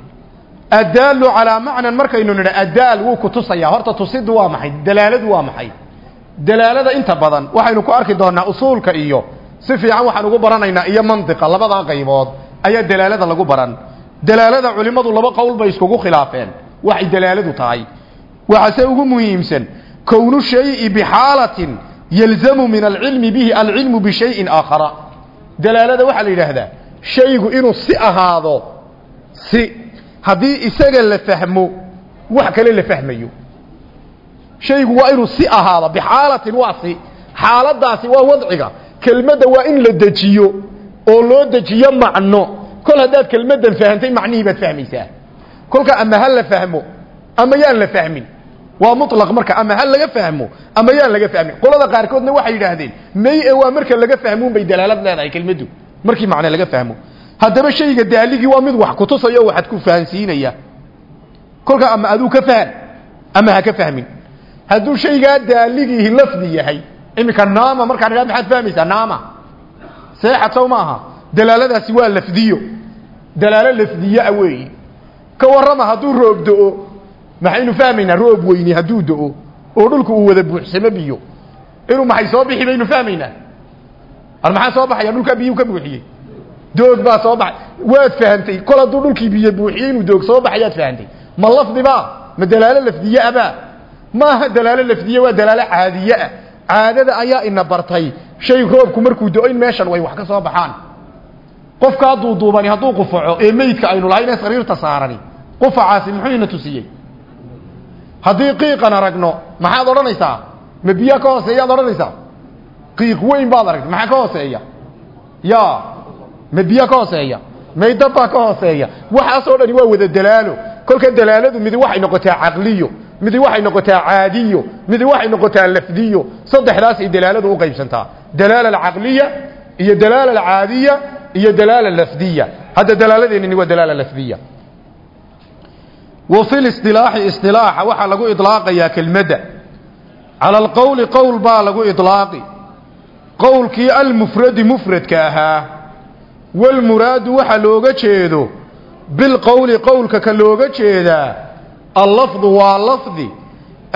Addaalu calaa macnan markaynu nidha addaal wuu ku tusayaa. Horta tusidu waa maxay? Dalaaladu waa maxay? Dalaalada inta badan waxaynu ku arki doonaa usuulka iyo si fiican waxaan ugu baranaynaa iyo mantiqa labadaa qaybood ayaa dalaalada lagu baran dalaalada culimmadu laba qowl bay iskugu khilaafeen. Waxay dalaaladu tahay. Waxaase ugu muhiimsan kownu shayi bixaalatin yalzamu min alcilmi bihi alcilmu bishayin aakhara. Dalaalada waxaa la yidhaahdaa shaygu inuu si ahaado si haddii isaga la fahmo wax kale la fahmayo. Shaygu waa inuu si ahaado bixaalatin waa si xaaladaasi waa wadciga kelmadda waa in la dejiyo oo loo dejiyo macno kol haddaad kelmaddan fahantay macnihii baad fahmaysaa. Kolka ama ha la fahmo ama yaan la fahmin. Waa muطlaq marka ama ha laga fahmo ama yaan laga fahmin. Qolada qaarkoodna waxay yidhaahdeen may e waa marka laga fahmuun bay dalaalad leedahay kelmaddu markii macne laga fahmo. Haddaba shayga daaligii waa mid wax kutusaya o waxaad ku fahansiinaya. Kolka ama aduu ka fahan ama ha ka fahmin. Hadduu shaygaa daaligiihi lafdi yahay iminka naama markaan idhah maxaad fahmaysaa? Naama. Seexad sow maaha dalaaladaasi waa lafdiyo. Dalaalo lafdiyaa weeyi. Ka warrama hadduu roob do-o maxaynu fahmaynaa roob weyni hadduu do-o oo dhulku uu wada buuxsamo biyo. Inuu maxay soo bixi baynu fahmaynaa? Ar maxaa soo baxaya? Dhulkaa biyuu ka buuxiyey doog baa soo baxay waad fahantay kol hadduu dhulkii biyo buuxiyey inuu doog soo baxayaad fahantay ma lafdibaa ma dalaalo lafdiyeabaa maaha dalaalo lafdiye waa dalaalo caadiyeah caadada ayaa ina bartay. Shay roobku markuu do-o in meeshan way wax ka soo baxaan qofkaa duuduubani hadduu qufaco ee meydka aynu lahayn sariirta saarani qufacaasi muxuu ina tusiyey? Haddii qiiqan aragno maxaad odhanaysaa? Ma biyaa ka hooseeyaad odhanaysaa? Qiiq weyn baad aragtay maxaa ka hooseeya? Ya ma biya ka hooseeya maydabbaa ka hooseeya. Waxaasoo dhani waa wada dalaalo. Kolka dalaaladu midi waxay noqotaa caqliyo midi waxay noqotaa caadiyo midi waxay noqotaa lafdiyo. Saddexdaasay dalaaladu u qaybsantaa. Dalaala alcaqliya iyo dalaala alcaadiya iyo dalaala lafdiya. Hadda dalaaladeenini waa dalaala lafdiya. Wa fi listilaaxi istilaaxa waxaa lagu idlaaqayaa kelmadda cala alqowli qowl baa lagu idlaaqi. Qowlkii almufradi mufradka ahaa walmuraadu waxa looga jeedo bilqowli qowlka ka looga jeedaa allafdu waa lafdi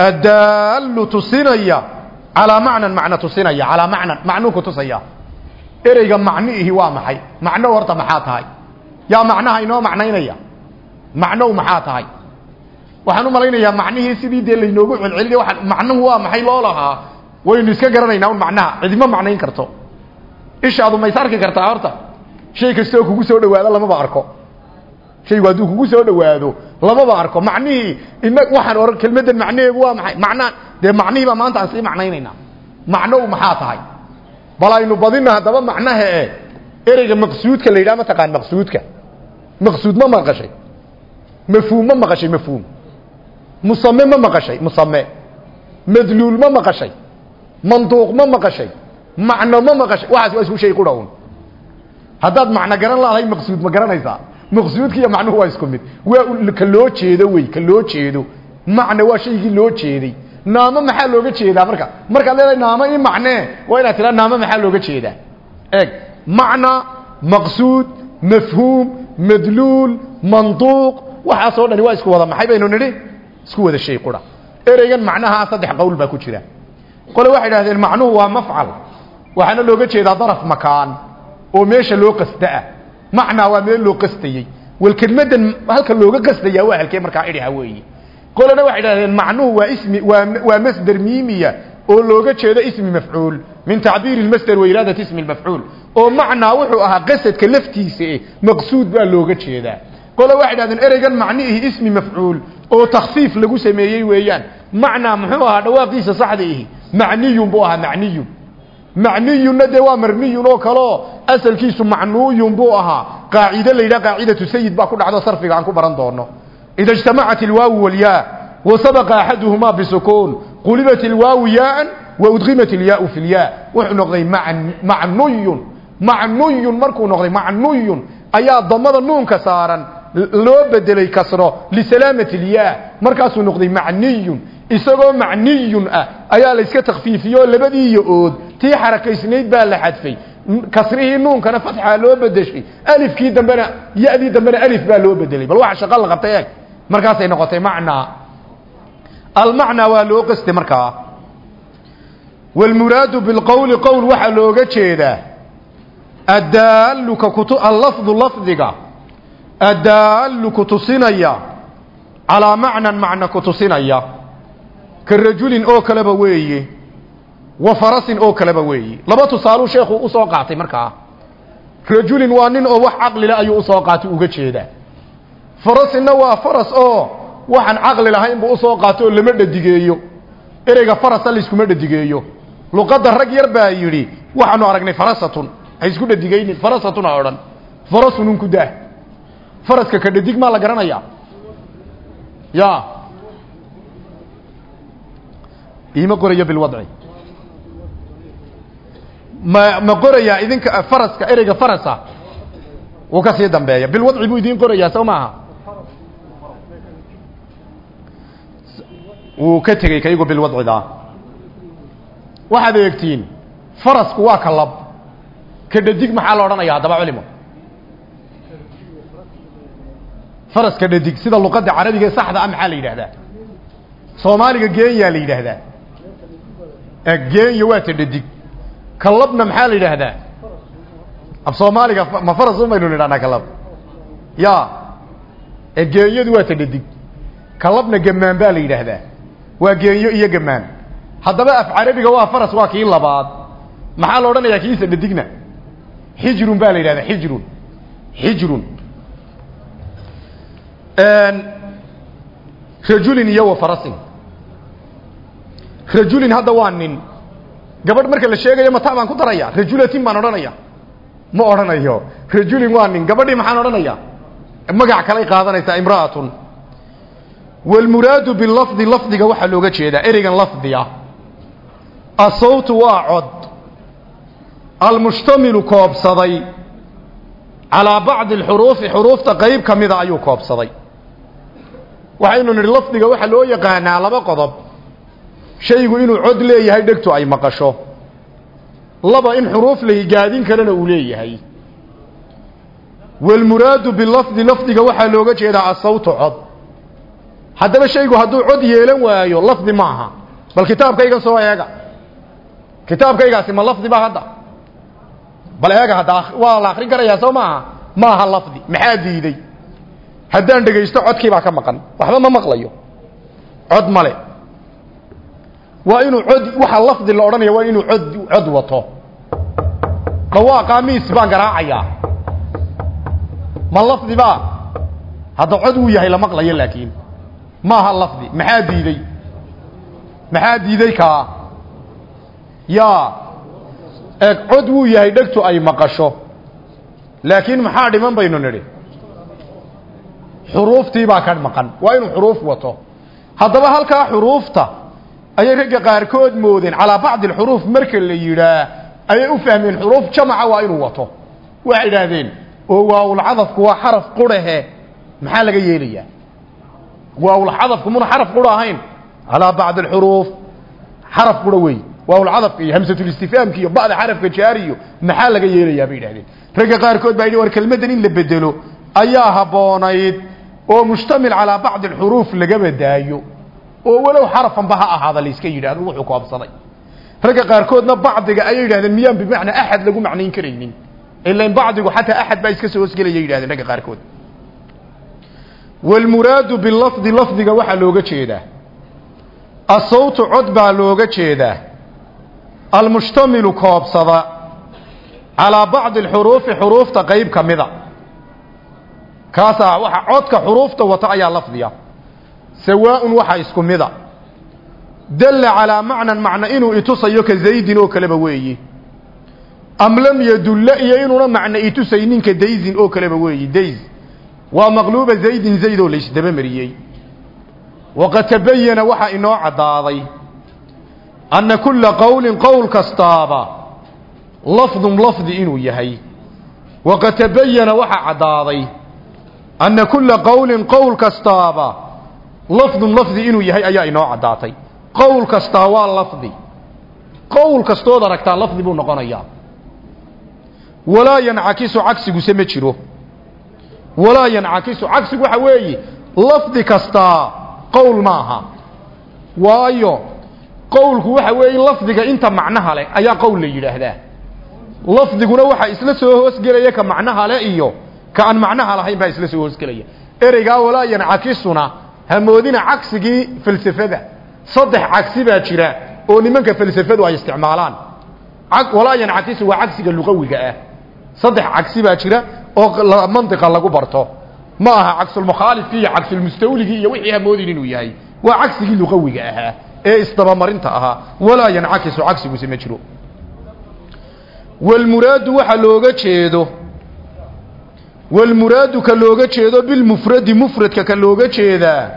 addaallu tusinaya calaa macnan macno tusinaya calaa macnan macnuu ku tusaya ereyga macniihi waa maxay? Macno horta maxaa tahay? Yaa macnaha inoo macnaynaya? Macnow maxaa tahay? Waxaan u malaynayaa macnihii sidii dee laynoogu celcelina waa macnuhu waa maxay loo lahaa? Waynu iska garanaynaa un macnaha. Cidima macnayn karto. Ishaadu mays arki kartaa horta. Shay kastoo kugu soo dhawaado lamaba arko. Shaygu hadduu kugu soo dhawaado lamaba arko. Macnihii ina waxaan ohan kelmaddan macnaheedu waa maxay? Macnaa dee macnihii baa maanta aan sii macnaynaynaa. Macno u maxaa tahay bal aynu badina haddaba macnaha e ereyga maqsuudka la yidhaha mataqaan maqsuudka. Maqsuud ma maqashay. Mafhuum ma maqashay mafhuum. Musame ma maqashay musame madluul ma maqashay. Manduuq ma maqashay. Macno ma maqashay. Waxaas waa isku shay qura un haddaad macno garan laadahay maqsuud ma garanaysaa. Maqsuudka iyo macnuhu waa isku mid. Waa ka loo jeedo wey ka loo jeedo. Macno waa shaygii loo jeeday naamo maxaa looga jeedaa marka? Markaad leedahay naamo i macnee waa inaad tiraa naamo maxaa looga jeedaa? Eeg macna maqsuud mafhuum madluul manduuq waxaasoo dhani waa isku wada maxay baynu nidhi? Isku wada shay qura. Ereygan macnaha saddex qowl baa ku jira. Qole waxay idhahdeen macnuhu waa mafcal waxaana looga jeedaa daraf makaan oo meesha loo qasdaa. Macnaa waa meel loo qastayey wal kelmadan halka looga qastaya waa halkee markaa idhiha weeye qolena waxay idhahdeen macnuhu waa ismi waa masder miimiya oo looga jeedo ismi mafcuul. Min tacbiiri lmasder wa iraadati ismi lmafcuul oo macnaa wuxuu ahaa qasadka laftiisa maqsuud baa looga jeedaa. Qole waxay idhahdeen ereygan macnihii ismi mafcuul oo takhfiif lagu sameeyey weeyaan. Macnaa muxuu ahaa dhawaaqiisa saxda ihi? Macniyun buu ahaa macniyun. Macniyunna dee waa marmiyun oo kaleo asalkiisu macnuuyun buu ahaa. Qaacide la yidhaha qaacidatu sayid baa ku dhacdo sarfiga aan ku baran doono ijtamacat ilwaawu walyaa wa sabaqa axaduhumaa bisukuun qulibat ilwaawu yaaan wa udqimat ilyaau fi lyaa wuxuu noqday macnuyun macnuyun markuu noqday macnuyun ayaa damada nuunka saaran loo bedelay kasro lisalaamati ilyaa markaasuu noqday macniyun isagoo macniyun ah ayaa la iska takfiifiyey oo labadii yo-ood tii xarakaysnayd baa la xadfay kasrihii nuunkana fatxaa loo bedeshay alifkii dambena ya-dii dambena alif baa loo bedelay bal waxa shaqo la qabtay markaasay noqotay macnaa almacnaa waa loo qastay markaa wاlmuraadu biاlqowli qowl waxaa looga jeedaa addaaluka kutu allafdu lafdiga. Addaalu kutusinaya. Calaa macnan macna kutusinaya. Ka rajulin oo kaleba weeye wa farasin oo kaleba weeye laba tusaaluu sheekhu u soo qaatay markaa rajulin waa nin oo wax caqlile ayuu u soo qaatay uga jeedaa farasinna waa faras oo waxaan caqli lahayn buu u soo qaato oo lama dhadigeeyo ereyga farasa layskuma dhadigeeyo luqadda rag yar baa yidhi waxaanu aragnay farasatun. Ha isku dhadigaynin farasatun ha odhan. Farasunun ku daah faraska ka dhadig maa la garanayaa? Ya iima qorayo bilwadci ma ma qorayaa idinka faraska ereyga farasa. Wuu ka sii dambeeya. Bilwadci buu idiin qorayaa soo maaha wuu ka tegey kaygu bilwadcida. Waxaad eegtiin farasku waa ka lab. Ka dhadig maxaa la odhanaya haddaba culimo? Faraska dhadig sida luqadda carabiga saxda ah maxaa la yidhaahdaa? Soomaaliga geenya la yidhaahdaa. Geenya waa ta dhadig. Ka labna maxaa la yidhaahdaa? Af soomaaliga ma faras un baynu nidhahnaa ka lab. Ya geenyadu waa ta dhadig. Ka labna gamaan baa la yidhaahdaa waa geenyo iyo gamaan. Haddaba af carabiga waa faras waa kii labaad. Maxaa la odhanayaa kiisa dhadigna? Xijrun baa la yidhahdaa xijrun. Xijrun. Rajulin iyo wa farasin. Rajulin hadda waa nin. Gabadh marka la sheegayo mata baan ku daraya rajulatin baan odhanaya ma odhanayo. Rajulin waa nin. Gabadhii maxaan odhanaya magac kalay qaadanaysaa imra'atun walmuraadu bilafdi lafdiga waxaa looga jeedaa ereygan lafdiya asawtu waa cod almushtamilu koobsaday calaa bacdi alxuruufi xuruufta qeyb ka mida ayuu koobsaday waxaynu nidhi lafdiga waxaa loo yaqaanaa laba qodob shaygu inuu cod leeyahay dhegtu ay maqasho laba in xuruuf la higaadin karana uu leeyahay walmuraadu bilafdi lafdiga waxaa looga jeedaa asawtu cod haddaba shaygu hadduu cod yeelan waayo lafdi maaha bal kitaabkayga soo eega. Kitaabkaygaasi ma lafdi ba hadda. Bal eega hadda waa la akrin karayaa soo maaha maaha lafdi maxaa diiday? Haddaan dhegaysto codkii baa ka maqan. Waxba ma maqlayo. Cod male waa inuu cod waxa lafdi la odhanaya waa inuu cod cod wato. Dhawaaqaa miis baan garaacayaa. Ma lafdi baa? Hadda cod wuu yahay la maqlayo laakiin maaha lafdi maxaa diiday? Maxaa diiday kaa yaa eeg cod wuu yahay dhegtu ay maqasho. Laakiin maxaa dhiman baynu nidhi? Xuruuftii baa ka maqan. Waa inuu xuruuf wato. Haddaba halkaa xuruufta ayay ragga qaarkood moodeen. Calaa bacdi alxuruuf marka la yidhaa ayay u fahmeen xuruuf jamaca waa inuu wato. Waxay idhaahdeen oo waawulcadafku waa xaraf qurahe maxaa laga yeelayaa qura ahayn. Calaa bacdi alxuruuf. Xaraf qura wey waawulcadafka iyo hamsatulistifaamka iyo ba'da xarafka jaariyo maxaa laga yeelayaa bay idhahdeen ragga qaarkood baa yidhi war kelmaddan in la bedelo ayaa habboonayd oo mushtamil calaa bacdi alxuruuf lagaba daayo oo walow xarafanba ha ahaada layska yidhahdo wuxuu koobsaday ragga qaarkoodna bacdiga ayay yidhahdeen miyaan bimacnaa axad lagu macnayn karaynin? Ilan bacdigu xataa axad baa iska soo hosgelaya yidhahdeen ragga qaarkood walmuraadu bilafdi lafdiga waxaa looga jeedaa asawtu cod baa looga jeedaa almushtamilu koobsada calaa bacdi alxuruufi xuruufta qayb ka mida kaasaa waxa codka xuruufta wata ayaa lafdiya sawaaun waxa isku mida dalla calaa macnan macno inuu itusayo ka zaydin oo kaleba weeyi am lam yadulla iyo inuuna macno itusaynin ka dayzin oo kaleba weeyi dayz waa maqluuba zaydin zayd oo laysdaba mariyey. Waqad tabayana waxaa inoo caddaaday anna kulla qowlin qowl kastaaba lafdun lafdi inuu yahay. Waqad tabayana waxaa caddaaday anna kulla qowlin qowl kastaaba lafdun lafdi inuu yahay ayaa inoo caddaatay. Qowl kastaa waa lafdi. Qowl kastood aragtaa lafdi buu noqonayaa. Walaa yancakisu cagsiguse ma jiro walaa yancakisu. Cagsigu waxa weeye lafdi kastaa qowl maaha. Waayo qowlku waxa weeye lafdiga inta macnaha leh ayaa qowl la yidhaahdaa. Lafdiguna waxaa isla soo hoosgelaya ka macnaha le iyo ka aan macnaha lahayn baa isla soo hoosgelaya. Ereygaa walaa yancakisuna hamoodina cagsigii falsafada. Saddex cagsi baa jira oo nimanka falsafadu ay isticmaalaan. Walaa yancakisu waa cagsiga luqawiga ah. Saddex cagsi baa jira oo mantiqa lagu barto. Ma aha cagsulmukhaalifkii iyo cagsulmustawligii iyo wixii hamoodin inuu yahay. Waa cagsigii luqawiga ahaa ee isdabamarinta ahaa. Walaa yancakisu cagsiguse ma jiro. Walmuraadu waxa looga jeedo walmuraadu ka looga jeedo bilmufradi mufradka ka looga jeedaa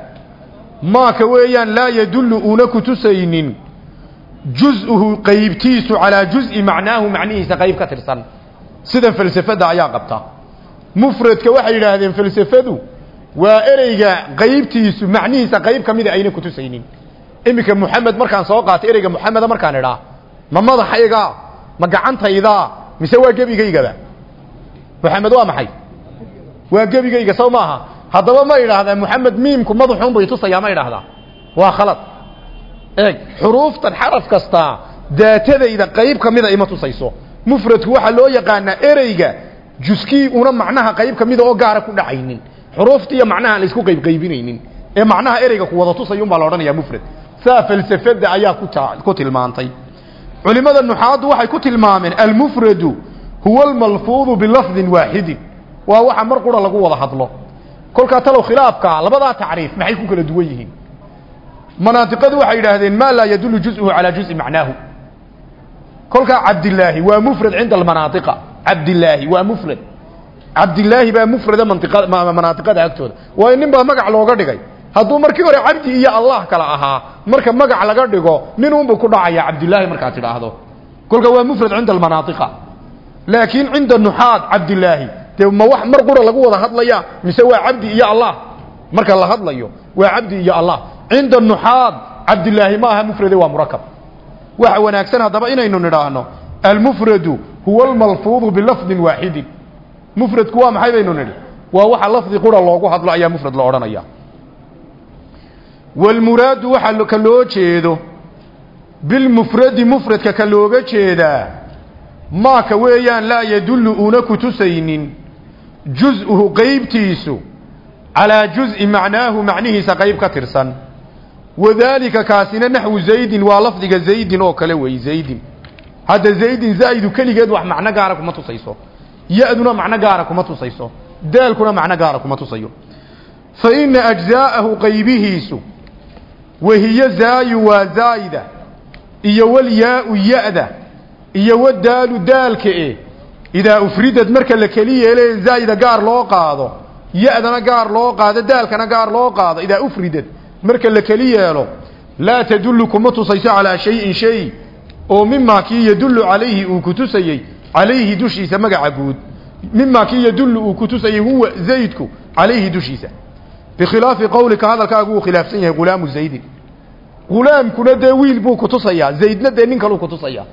maaka weeyaan laa yadullu una kutusaynin juz-uhu qaybtiisu calaa juz-i macnaahu macnihiisa qayb ka tirsan. Sidan falsafada ayaa qabta mufradka waxay yidhaahdeen falsafadu waa ereyga qaybtiisu macnihiisa qayb ka mida ayna kutusaynin iminka muxamed markaan soo qaatay ereyga muxameda markaan idhaa ma madaxayga? Ma gacantayda? Mise waa gebigaygaba muxamed waa maxay? Waa gebigayga sow maaha. Haddaba ma idhaahdaa muxamed miimku madaxuun bay tusayaa ma idhaahdaa waa khalad. Eeg xuruuftan xaraf kastaa daatadayda qayb ka mida ima tusayso. Mufradku waxaa loo yaqaanaa ereyga juskii una macnaha qayb ka oo gaara ku dhacaynin. Xuruufta iyo macnaha la isku qaybqaybinaynin ee macnaha ereyga ku wada tusay un baa la odhanayaa mufrad. Saa falsafada ayaa ku ta ku tilmaantay. Culimada nuxaaddu waxay ku tilmaameen almufradu huwa almalfuudu bilafdin waaxidin waa waxa mar qura lagu wada hadlo. Kolkaa talow khilaafka labadaa tacriif maxay ku kala duwan yihiin? Manaadiqadu waxay yidhaahdeen maa laa yadullu juz'uhu calaa juz'i macnaahu. Kolkaa cabdilaahi waa mufrad cinda almanaadiqa cabdilaahi waa mufrad. Cabdilaahi baa mufrada manaadiqada agtooda. Waayo nin baa magac looga dhigay. Hadduu markii hore cabdi iyo allah kala ahaa marka magac laga dhigo nin unbuu ku dhacaya cabdilaahi markaad tidhaahdo. Kolka waa mufrad cinda almanaadiqa laakiin cinda nuxaad cabdilaahi dee ma wax mar qura lagu wada hadlaya mise waa cabdi iyo allah? Marka la hadlayo waa cabdi iyo allah. Cinda nuxaad cabdilaahi ma aha mufrade waa murakab waxa wanaagsan haddaba inaynu nidhaahno almufradu huwa almalfuudu bilafdin waaxidin mufradku waa maxay baynu nidhi? Waa waxa lafdi qura loogu hadlo ayaa mufrad la odhanaya. Walmuraadu waxa ka loo jeedo bilmufradi mufradka ka looga jeedaa maaka weeyaan laa yadullu una kutusaynin juz-uhu qeybtiisu calaa juz-i macnaahu macnihiisa qayb ka tirsan. Wadaalika kaasina naxwu zaydin waa lafdiga zaydin oo kale wey zaydin hadda zaydin zaa'idu keligeed wax macno gaara kuma tusayso. Ya-duna macno gaara kuma tusayso. Daalkuna macno gaara kuma tusayo. Fa ina ajzaa'ahu qaybihiisu wahiyo zaayu waa zaa'ida iyo walyaau ya-da iyo wadaalu daalka e idaa ufridad marka la keli yeele zaa'ida gaar loo qaado ya-dana gaar loo qaado daalkana gaar loo qaado idaa ufridad marka la keli yeelo laa tadullu kuma tusayso calaa shayin shay oo mimaa kii yadullu calayhi uu ku tusayey calayhi dushiisa magaca guud. Mimaa kii yadullu uu ku tusayey huwa zaydku calayhi dushiisa. Bikhilaafi qowlika hadalkaagu uu khilaafsan yahay hulaamu zaydin. Hulaamkuna dee wiil buu kutusayaa zaydna dee nin kaluu kutusayaa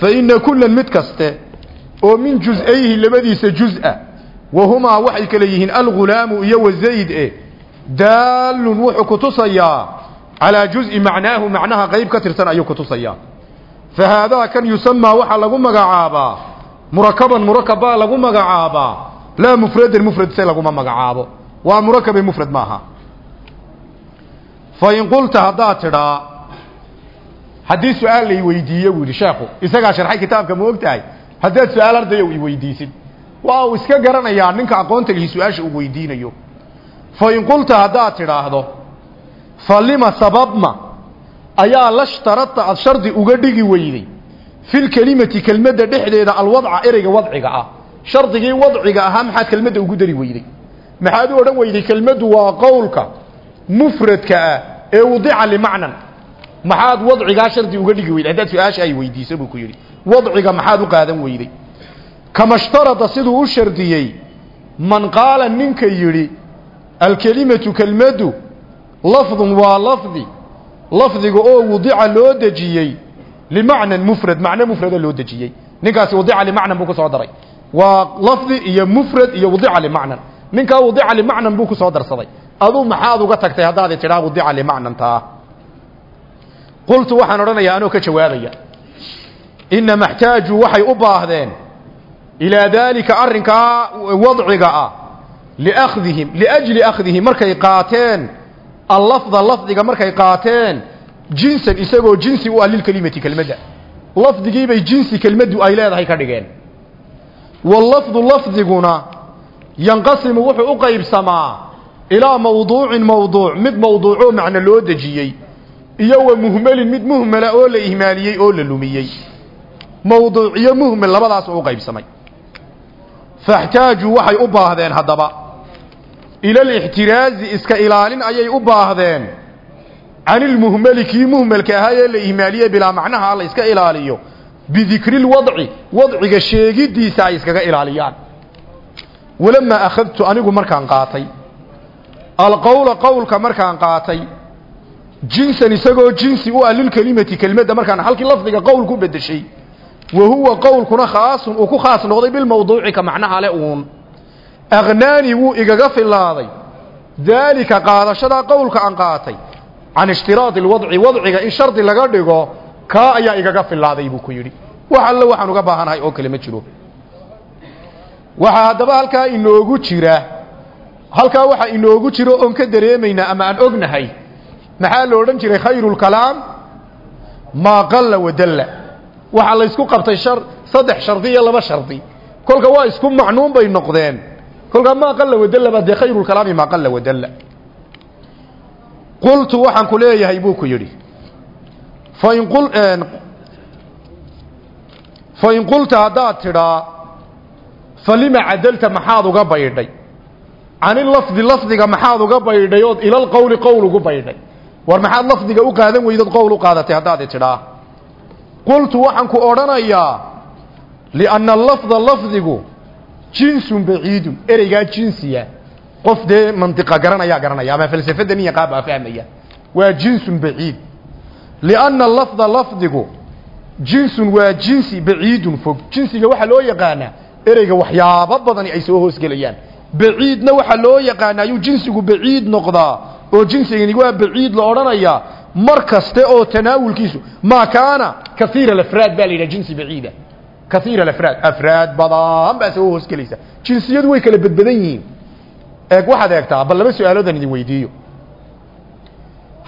fa ina kullan mid kaste oo min juz-ayhi labadiisa juz-a wahumaa waxay kale yihiin algulaamu iyo wazayd e daalun wuxuu kutusayaa calaa juzi macnaahu macnaha qayb ka tirsan ayuu kutusayaa lagu magacaabaa murakaban murakab baa lagu magacaabaa laa mufradan mufrad se laguma magacaabo waa murakabe mufrad maaha fa in qulta haddaad tidhaa haddii su'aal lay weydiiye buu yidhi sheekhu isagaa sharxay kitaabka ma og tahay haddaad su'aal ardayow i weydiisid waa uu iska garanayaa ninka aqoonta lihi su'aasha uu weydiinayo fa in qulta haddaad tidhaahdo fa lima sababma ayaa lashtarata aad shardi uga dhigi weyday filkelimati kelmadda dhexdeeda alwadca ereyga wadciga ah. Shardigii wadciga ahaa maxaad kelmadda ugu dari weyday maxaad u odhan weyday kelmaddu waa qowlka mufradka ah ee wadica limacnan. Maxaad wadcigaa shardi uga dhigi weyday haddaad su'aasha ay weydiiso buu ku yidhi. Wadciga maxaad u qaadan weyday kama shtarada siduu u shardiyey man qaala ninka yidhi alkelimatu kelmaddu lafdun waa lafdi lafdiga oo wadica loo dejiyey limacnan mufrad macno mufrada loo dejiyey. Ninkaasi wadica limacnan buu ku soo daray. Waa lafdi iyo mufrad iyo wadica limacnan. Ninkaa wadica limacnan buu ku soo darsaday. Aduu maxaad uga tagtay haddaad tidhaa wadica limacnan taa qultu waxaan odhanayaa anoo ka jawaabaya. Inama xtaajuu waxay u baahdeen ilaa daalika arrinkaa wadciga ah liakhdihim liajli akhdihim markay qaateen allafda lafdiga markay qaateen jinsan isagoo jinsi u ah lilkelimati kelmadda. Lafdigiibay jinsi kelmaddu ay leedahay ka dhigeen. Wallafdu lafdiguna yanqasimu wuxuu u qaybsamaa ilaa mawduucin mawduuc mid mawduucoo macno loo dejiyey iyo wa muhmelin mid muhmela oo la ihmaaliyey oo la lumiyey. Mawduuc iyo muhmel labadaas u qaybsamay. Faxtaajuu waxay u baahdeen haddaba ila alixtiraazi iska ilaalin ayay u baahdeen. Can ilmuhmeli kii muhmelka ahaa ee la ihmaaliye bilaa macnaha la iska ilaaliyo. Bidikri lwadci wadciga sheegiddiisa ay iskaga ilaaliyaan. Walamaa akhadtu anigu markaan qaatay. Alqowla qowlka markaan qaatay. Jinsan isagoo jinsi u ah lilkelimati kelmadda markaan halkii lafdiga qowl ku bedeshay wa huwa qowlkuna khaasun uu ku khaas noqday bilmawduuci ka macnaha le uun akhnaani wuu igaga filaaday daalika qaadashadaa qowlka aan qaatay. Can ishtiraadi alwadci wadciga in shardi laga dhigo kaa ayaa igaga filaaday buu ku yidhi. Wax alle waxaan uga baahanahay oo kale ma jiro. Waxaa haddaba halkaa inoogu jira halkaa waxaa inoogu jiro oon ka dareemaynaa ama aan ognahay maxaa la odhan jiray khayru lkalaam maa qalla wadalla waxaa laysku qabtay shar saddex shardi iyo laba shardi. Kolka waa isku macnuun bay noqdeen kolkaa maa qalla wadalla baa dee khayru lkalaami maa qalla wadalla. Qultu waxaan ku leeyahay buu ku yidhi. Fain qul fain qulta haddaad tidhaa falima cadalta maxaad uga baydhay? Canilafdi lafdiga maxaad uga baydhay ood ilalqowli qowl ugu baydhay? War maxaad lafdiga u qaadan weydood qowl u qaadatay haddaad tidhaa qultu waxaan ku odhanayaa lianna alafda lafdigu jinsun baciidun ereygaa jinsiya qof dee mandiqa garanayaa garanaya ama falsafada nin yaqaan baa fahmaya waa jinsun baciid lianna alafda lafdigu jinsun waa jinsi baciidun fog jinsiga waxaa loo yaqaanaa ereyga waxyaabo badani ay soo hoosgelayaan baciidna waxaa loo yaqaanaa ayuu jinsigu baciid noqdaa oo jinsigani waa baciid la odhanayaa mar kaste oo tanaawulkiisu maa kaana kaiira alafraad baa la yidhaha jinsi baciida kaiira alafraad afraad badan baa soo hoosgelaysa jinsiyadu way kala badbadan yihiin eeg waxaad eegtaa bal laba su'aaloodaan idin weydiiyo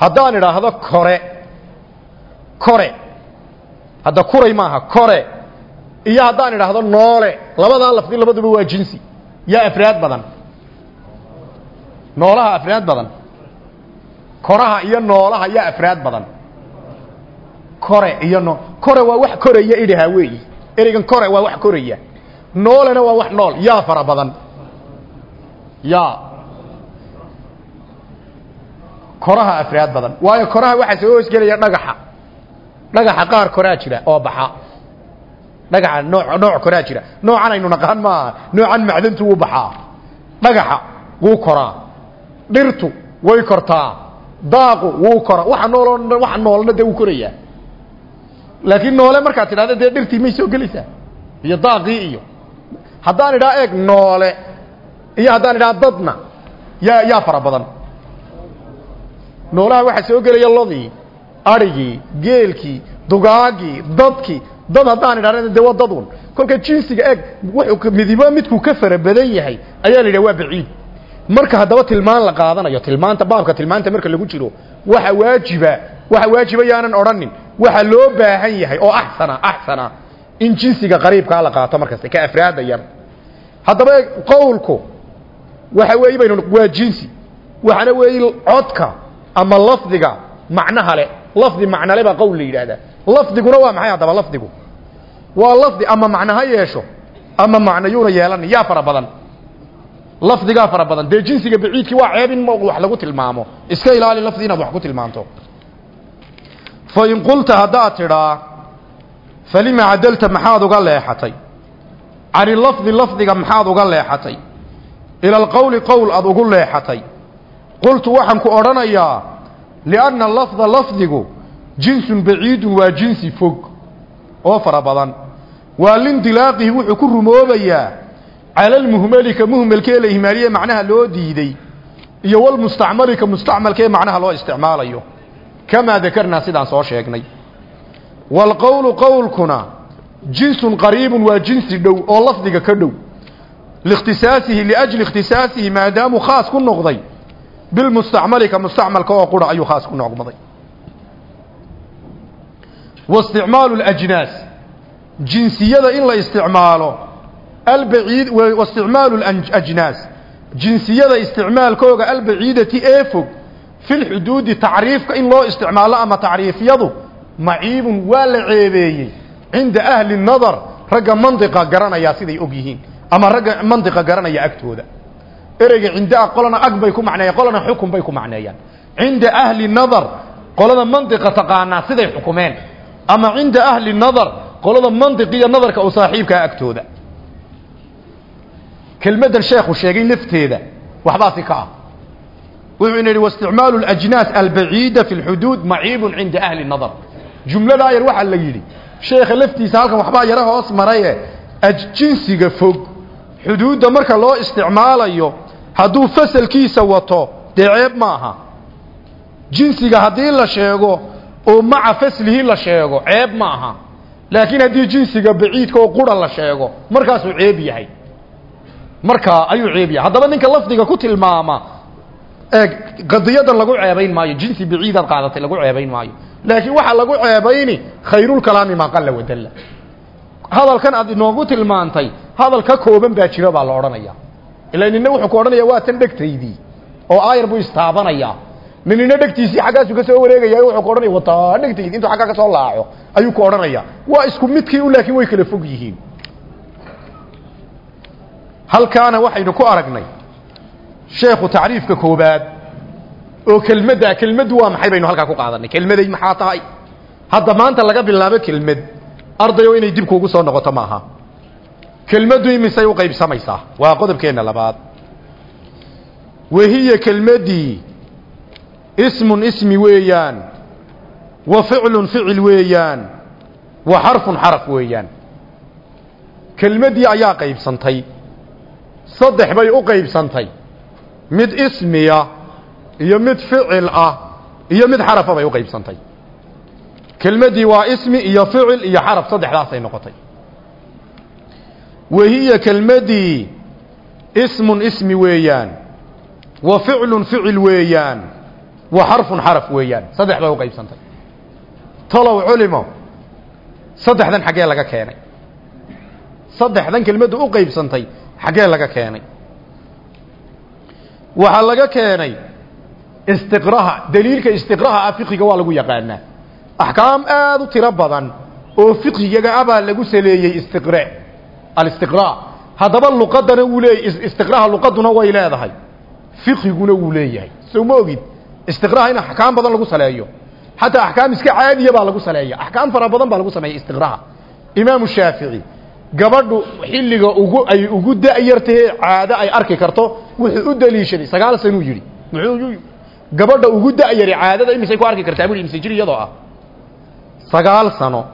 haddaan idhaahdo kore kore hadda kuray maaha kore iyo haddaan idhaahdo noole labadaa lafdi labaduba waa jinsi yaa afraad badan noolaha afraad badan koraha iyo noolaha yaa afraad badan kore iyo no kore waa wax koraya idhaha weeyi ereygan kore waa wax koraya. Noolena waa wax nool. Yaa fara badan. Yaa. Koraha afraad badan. Waayo koraha waxaa soo hoosgelaya dhagaxa. Dhagaxa qaar koraa jira oo baxa. Dhagaxa nooc nooc koraa jira. Noocan aynu naqaan maaha noocan macdantu wuu baxaa. Dhagaxa wuu koraa. Dhirtu way kortaa. Daaqu wuu koraa. Waxa nooloo waxa noolna dee wuu korayaa laakiin noole markaad tidhahda dee dhirtii may soo gelaysaa? Iyo daaqii iyo. Haddaan idhaa eeg noole iyo haddaan idhaa dadna yaa yaa fara badan. Noolaha waxaa soo gelaya lodii arigii geelkii dugaagii dadkii. Dad haddaan idhahda de waa dadun kolka jinsiga eeg wuxuu midibo midkuu ka fara badan yahay ayaa la yidhaha waa baciid. Marka haddaba tilmaan la qaadanayo tilmaanta baabka tilmaanta marka lagu jiro waxa waajiba waxa waajiba yaanan odhanin waxa loo baahan yahay oo axsana axsana. In jinsiga qariibkaa la qaato markasta ka afraada yar. Haddaba qowlku waxa weeye baynu waa jinsi. Waxana weeye codka ama lafdiga macnaha le lafdi macnale baa qowl la yidhaahdaa. Waa maxay haddaba lafdigu? Waa lafdi ama macno ha yeesho ama macnayuuna yeelanin yaa fara badan. Lafdigaa fara badan. Dee jinsiga baciidkii waa ceeb in wax lagu tilmaamo. Iska ilaali lafdi inaad wax ku tilmaanto fain qulta haddaad tidhaa falima cadalta maxaad uga leexatay? Cani lafdi lafdiga maxaad uga leexatay? Ila alqowli qowl aad ugu leexatay? Qultu waxaan ku odhanayaa lianna lafda lafdigu jinsun baciidun waa jinsi fog oo fara badan. Waa lindilaaqihi wuxuu ku rumoobayaa cala almuhmalika muhmalkee la ihmaaliye macnaha loo diiday iyo walmustacmalika mustacmalkee macnaha loo isticmaalayo kamaa dakarnaa sidaan soo sheegnay waalqowlu qowlkuna jinsun qariibun waa jinsi dhow oo lafdiga ka dhow liikhtisaasihi liajli ikhtisaasihi maadaamuu khaas ku noqday bilmustacmalika mustacmalka oo qura ayuu khaas ku noqmaday waisticmaalu اlajnaas jinsiyada in la isticmaalo albaciid waisticmaalu اlajnaas jinsiyada isticmaalkooga albaciidati ee fog fi lxuduudi tacriifka in loo isticmaalo ama tacriifyadu maciibun waa la ceebeeyey cinda ahli nadar ragga mandiqa garanaya siday og yihiin ama ragga mandiqa garanaya agtooda ereyga cindaa qolana ag bay ku macneeyaan qolana xukun bay ku macneeyaan cinda ahli nadar qolada mandiqa taqaanaa siday xukumeen ama cinda ahli nadar qolada mandiq iyo nadarka u saaxiibkaa agtooda kelmaddan sheekhu sheegay lafteeda waxbaasi ka ah wuxuu ina yidhi waisticmaalu اlajnaas albaciida fi lxuduud maciibun cinda ahli nadar. Jumladaa yar waxaa la yidhi sheekha laftiisa halkan waxbaa yaro hoos maraye jinsiga fog xuduudda marka loo isticmaalayo hadduu fasalkiisa wato dee ceeb maaha jinsiga haddii la sheego oo maca faslihi la sheego ceeb ma aha. Laakiin haddii jinsiga baciidka oo qura la sheego markaasuu ceeb yahay. Markaa ayuu ceeb yahay. Haddaba ninka lafdiga ku tilmaama eeg qadiyadan lagu ceebayn maayo jinsi baciidaad qaadatay lagu ceebayn maayo. Laakiin waxaa lagu ceebayni khayrulkalaami maa qalla wadalla hadalkan aad inoogu tilmaantay hadal ka kooban baa jiro baa la odhanaya ilaa nina wuxuu ku odhanaya waa tan dhegtaydii oo aayar buu istaabanayaa ninina dhegtiisii xaggaasu ka soo wareegaya wuxuu ku odhanaya wataa dhegtaydi intuu xaggaa ka soo laaco ayuu ku odhanaya waa isku midkii u laakiin way kala fog yihiin. Halkaana waxaynu ku aragnay sheekhu tacriifka koobaad oo kelmadda kelmaddu waa maxay baynu halkaa ku qaadanay? Kelmaday maxaa tahay? Hadda maanta laga bilaabo kelmad ardayo inay dib kuugu soo noqoto maaha kelmaddu imisay u qaybsamaysaa. Waa qodobkeenna labaad. Wahiya kelmaddii ismun ismi weeyaan wa ficlun ficil weeyaan wa xarfun xaraf weeyaan. Kelmaddii ayaa qaybsantay saddex bay u qaybsantay mid ismiya iyo mid ficil ah iyo mid xarafa bay u qaybsantay. Kelmaddii waa ismi iyo ficil iyo xaraf saddexdaasay noqotay. Wahiya kelmaddii ismun ismi weeyaan wa ficlun ficil weeyaan wa xarfun xaraf weeyaan. Saddex bay u qaybsantay. Talow culimo saddexdan xaggee laga keenay. Saddexdan kelmaddu u qaybsantay xaggee laga keenay waxaa laga keenay istiqraha daliilka istiqraha ah fiqiga waa lagu yaqaanaa. Axkaam aada u tiro badan oo fiqigaga abaa lagu saleeyey istiqra alistiqraa haddaba luqadana wuu leeyahy istiqraha luqaduna way leedahay. Fiqiguna wuu leeyahay. Sow ma ogid? Istiqraha in axkaam badan lagu saleeyo. Xataa axkaam iska caadiya baa lagu saleeya axkaam fara badan baa lagu sameeya istiqraha. Imaamu shaafici gabadhu xilliga ugu ay ugu da'yartahe caado ay arki karto wuxuu u daliishaday sagaal sanuu yidhi. Muxuu gabadha ugu da'yari caadada imisay ku arki kartaa bui imise ah. Sagaal sano.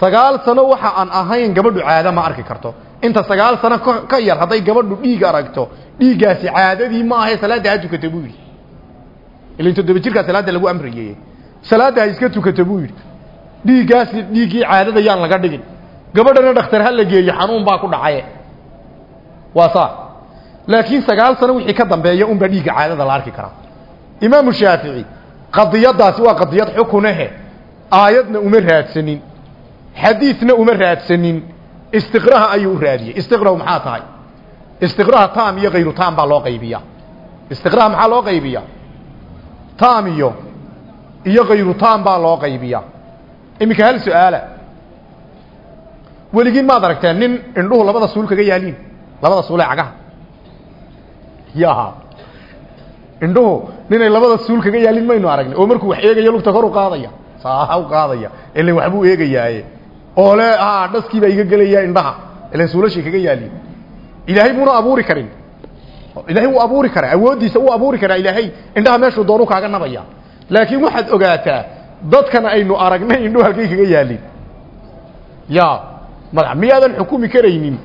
Sagaal sano waxa aan ahayn gabadhu caado ma arki karto. Inta sagaal sano ka yar hadday gabadhu dhiig aragto dhiiggaasi caadadii ma ahe salaadda ha tukata buu yidhi. Ilan toddoba jirkaa salaadda lagu amriyey salaadda iska tukata buu yidhi. Dhiiggaasi caadada yaan laga dhigin gabadhana dhakhtar ha la xanuun baa ku dhacaye. Waa saa. Laakiin sagaal sano wixii ka dambeeya unbaa dhiigga caadada la arki karaa. Imaamu shaafici qadiyadaasi waa qadiyad xukunahe aayadna uma raadsanin. Xadiidna uma raadsanin. Istiqraha ayuu u raadiyey. Maxaa tahay? Istiqraha tam iyo kayru tam baa loo qaybiyaa. Istiqraha maxaa loo qaybiyaa? Tam iyo iyo kayru tam baa loo qaybiyaa. Iminka hal su'aala weligiin maad aragteen nin indhuhu labada suul kaga yaaliin labada suulee cagaha. Ya indhuhu ninay labada suul kaga yaalin maynu aragnay oo markuu wax eegayo lugta kor u qaadaya. Saaha u qaadaya ilan waxbuu eegayaaye. Oo le a dhaskii baa iga gelaya indhaha. Ilan suulashay kaga yaaliin ilaahay buuna abuuri karin. Ilaahay wuu abuuri karaa. Awooddiisa wuu abuuri karaa ilaahay. Indhaha meeshuu doonu kaaga nabaya. Laakiin waxaad ogaataa dadkana aynu aragnay indhuhu halkay kaga yaalin. Ya madax miyaadan xukumi karaynin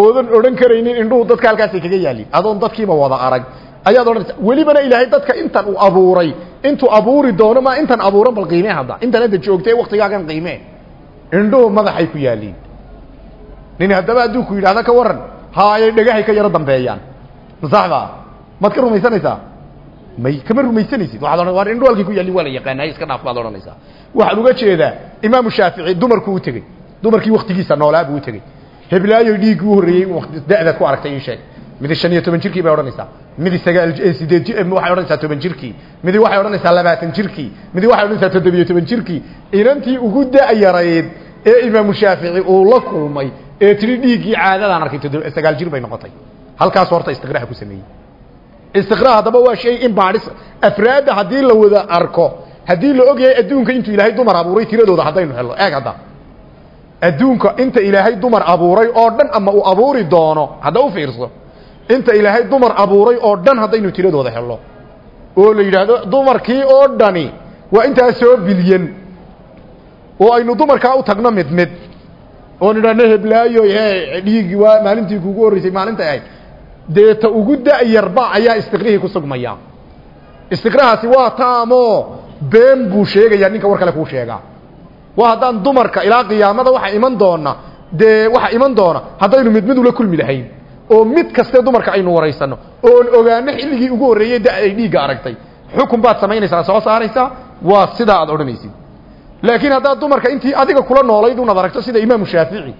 oodan odhan karaynin indhuhu dadka halkaasay kaga yaalin? Adoon dadkiiba wada arag. Ayaad odhanaysa welibana ilaahay dadka intan uu abuuray intuu abuuri doono ma intan abuuran bal qiimee hadda. Intan hadda joogtay waktigaagan qiimee indhuhu madaxay ku yaaliin nin haddaba hadduu ku yidhahda ka waran haayay dhagahay ka yaro dambeeyaan. Masaxba maad ka rumaysanaysaa? May kama rumaysanaysid? Waxaad odhan war indhu halkay ku yaallin waa la iska dhaaf baad odhanaysaa. Waxaan uga jeedaa imaamu shaafici dumarku u tegey dumarkii waktigiisa noolaa buu tegey. Heblaayo dhiiggii u horreeyey da'daad ku aragtay ii sheeg. Midi shan toban jirkii bay odhanaysaa. Midi sagaal sideed waxay odhanaysaa toban jirkii. Midi waxay odhanaysaa labaatan jirkii. Midi waxay odhanaysaa toddobiyo toban jirkii. Inantii ugu da'yarayd ee imaamu shaafici uu la kulmay ee tiri dhiiggii caadadaan arkay toddob sagaal jir bay noqotay. Halkaas horta istiqraha ku sameeyey. Istiqraa haddaba waa shay in baadhis afraadda haddii la wada arko haddii la og yahay adduunka intuu ilaahay dumar abuuray tiradooda haddaynu helno. Eeg hadda adduunka inta ilaahay dumar abuuray oo dhan ama uu abuuri doono hadda u fiirso inta ilaahay dumar abuuray oo dhan haddaynu tiradooda helno. Oo la yidhaahdo dumarkii oo dhani waa intaas soo bilyan. Oo aynu dumarkaa u tagno mid mid. Oo nidhaahno heblaayo he dhiigi waa maalintii kuugu horreysay maalintay ahayd dee ta ugu da'yarba ayaa istiqrihii ku sugmaya. Istiqrahaasi waa taamoo been buu sheegayaa ninka war kale kuu sheegaa waa haddaan dumarka ilaa qiyaamada waxa iman doona dee waxa iman doona haddaynu mid mid ula kulmi lahayn oo mid kaste dumarka aynu waraysano oon ogaano xilligii ugu horreeyey da ay dhiigga aragtay. Xukun baad samaynaysaa soo saaraysaa waa sidaa aad odhanaysid. Laakiin haddaad dumarka intii adiga kula noolayd unaad aragto sida imaamu shaafici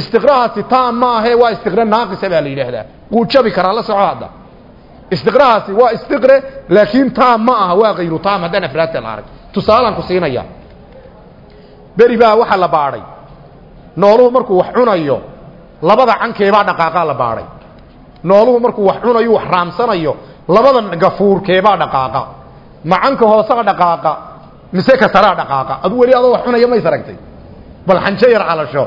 istiqrahaasi taam maahe waa istiqre naaqisa baa la yidhaahdaa. Wuu jabi karaa la soco hadda. Istiqrahaasi waa istiqre laakiin taam ma aha waa kayru taam haddaan afraadta beri baa waxaa la baadhay nooluhu markuu wax cunayo labada cankeebaa dhaqaaqaa la baadhay nooluhu markuu wax cunayo wax raamsanayo labada gafuurkeebaa dhaqaaqa. Ma canka hoosaa dhaqaaqa mise ka saraa dhaqaaqa? Adu weli adoo wax cunaya mays aragtay bal xanjo yar calasho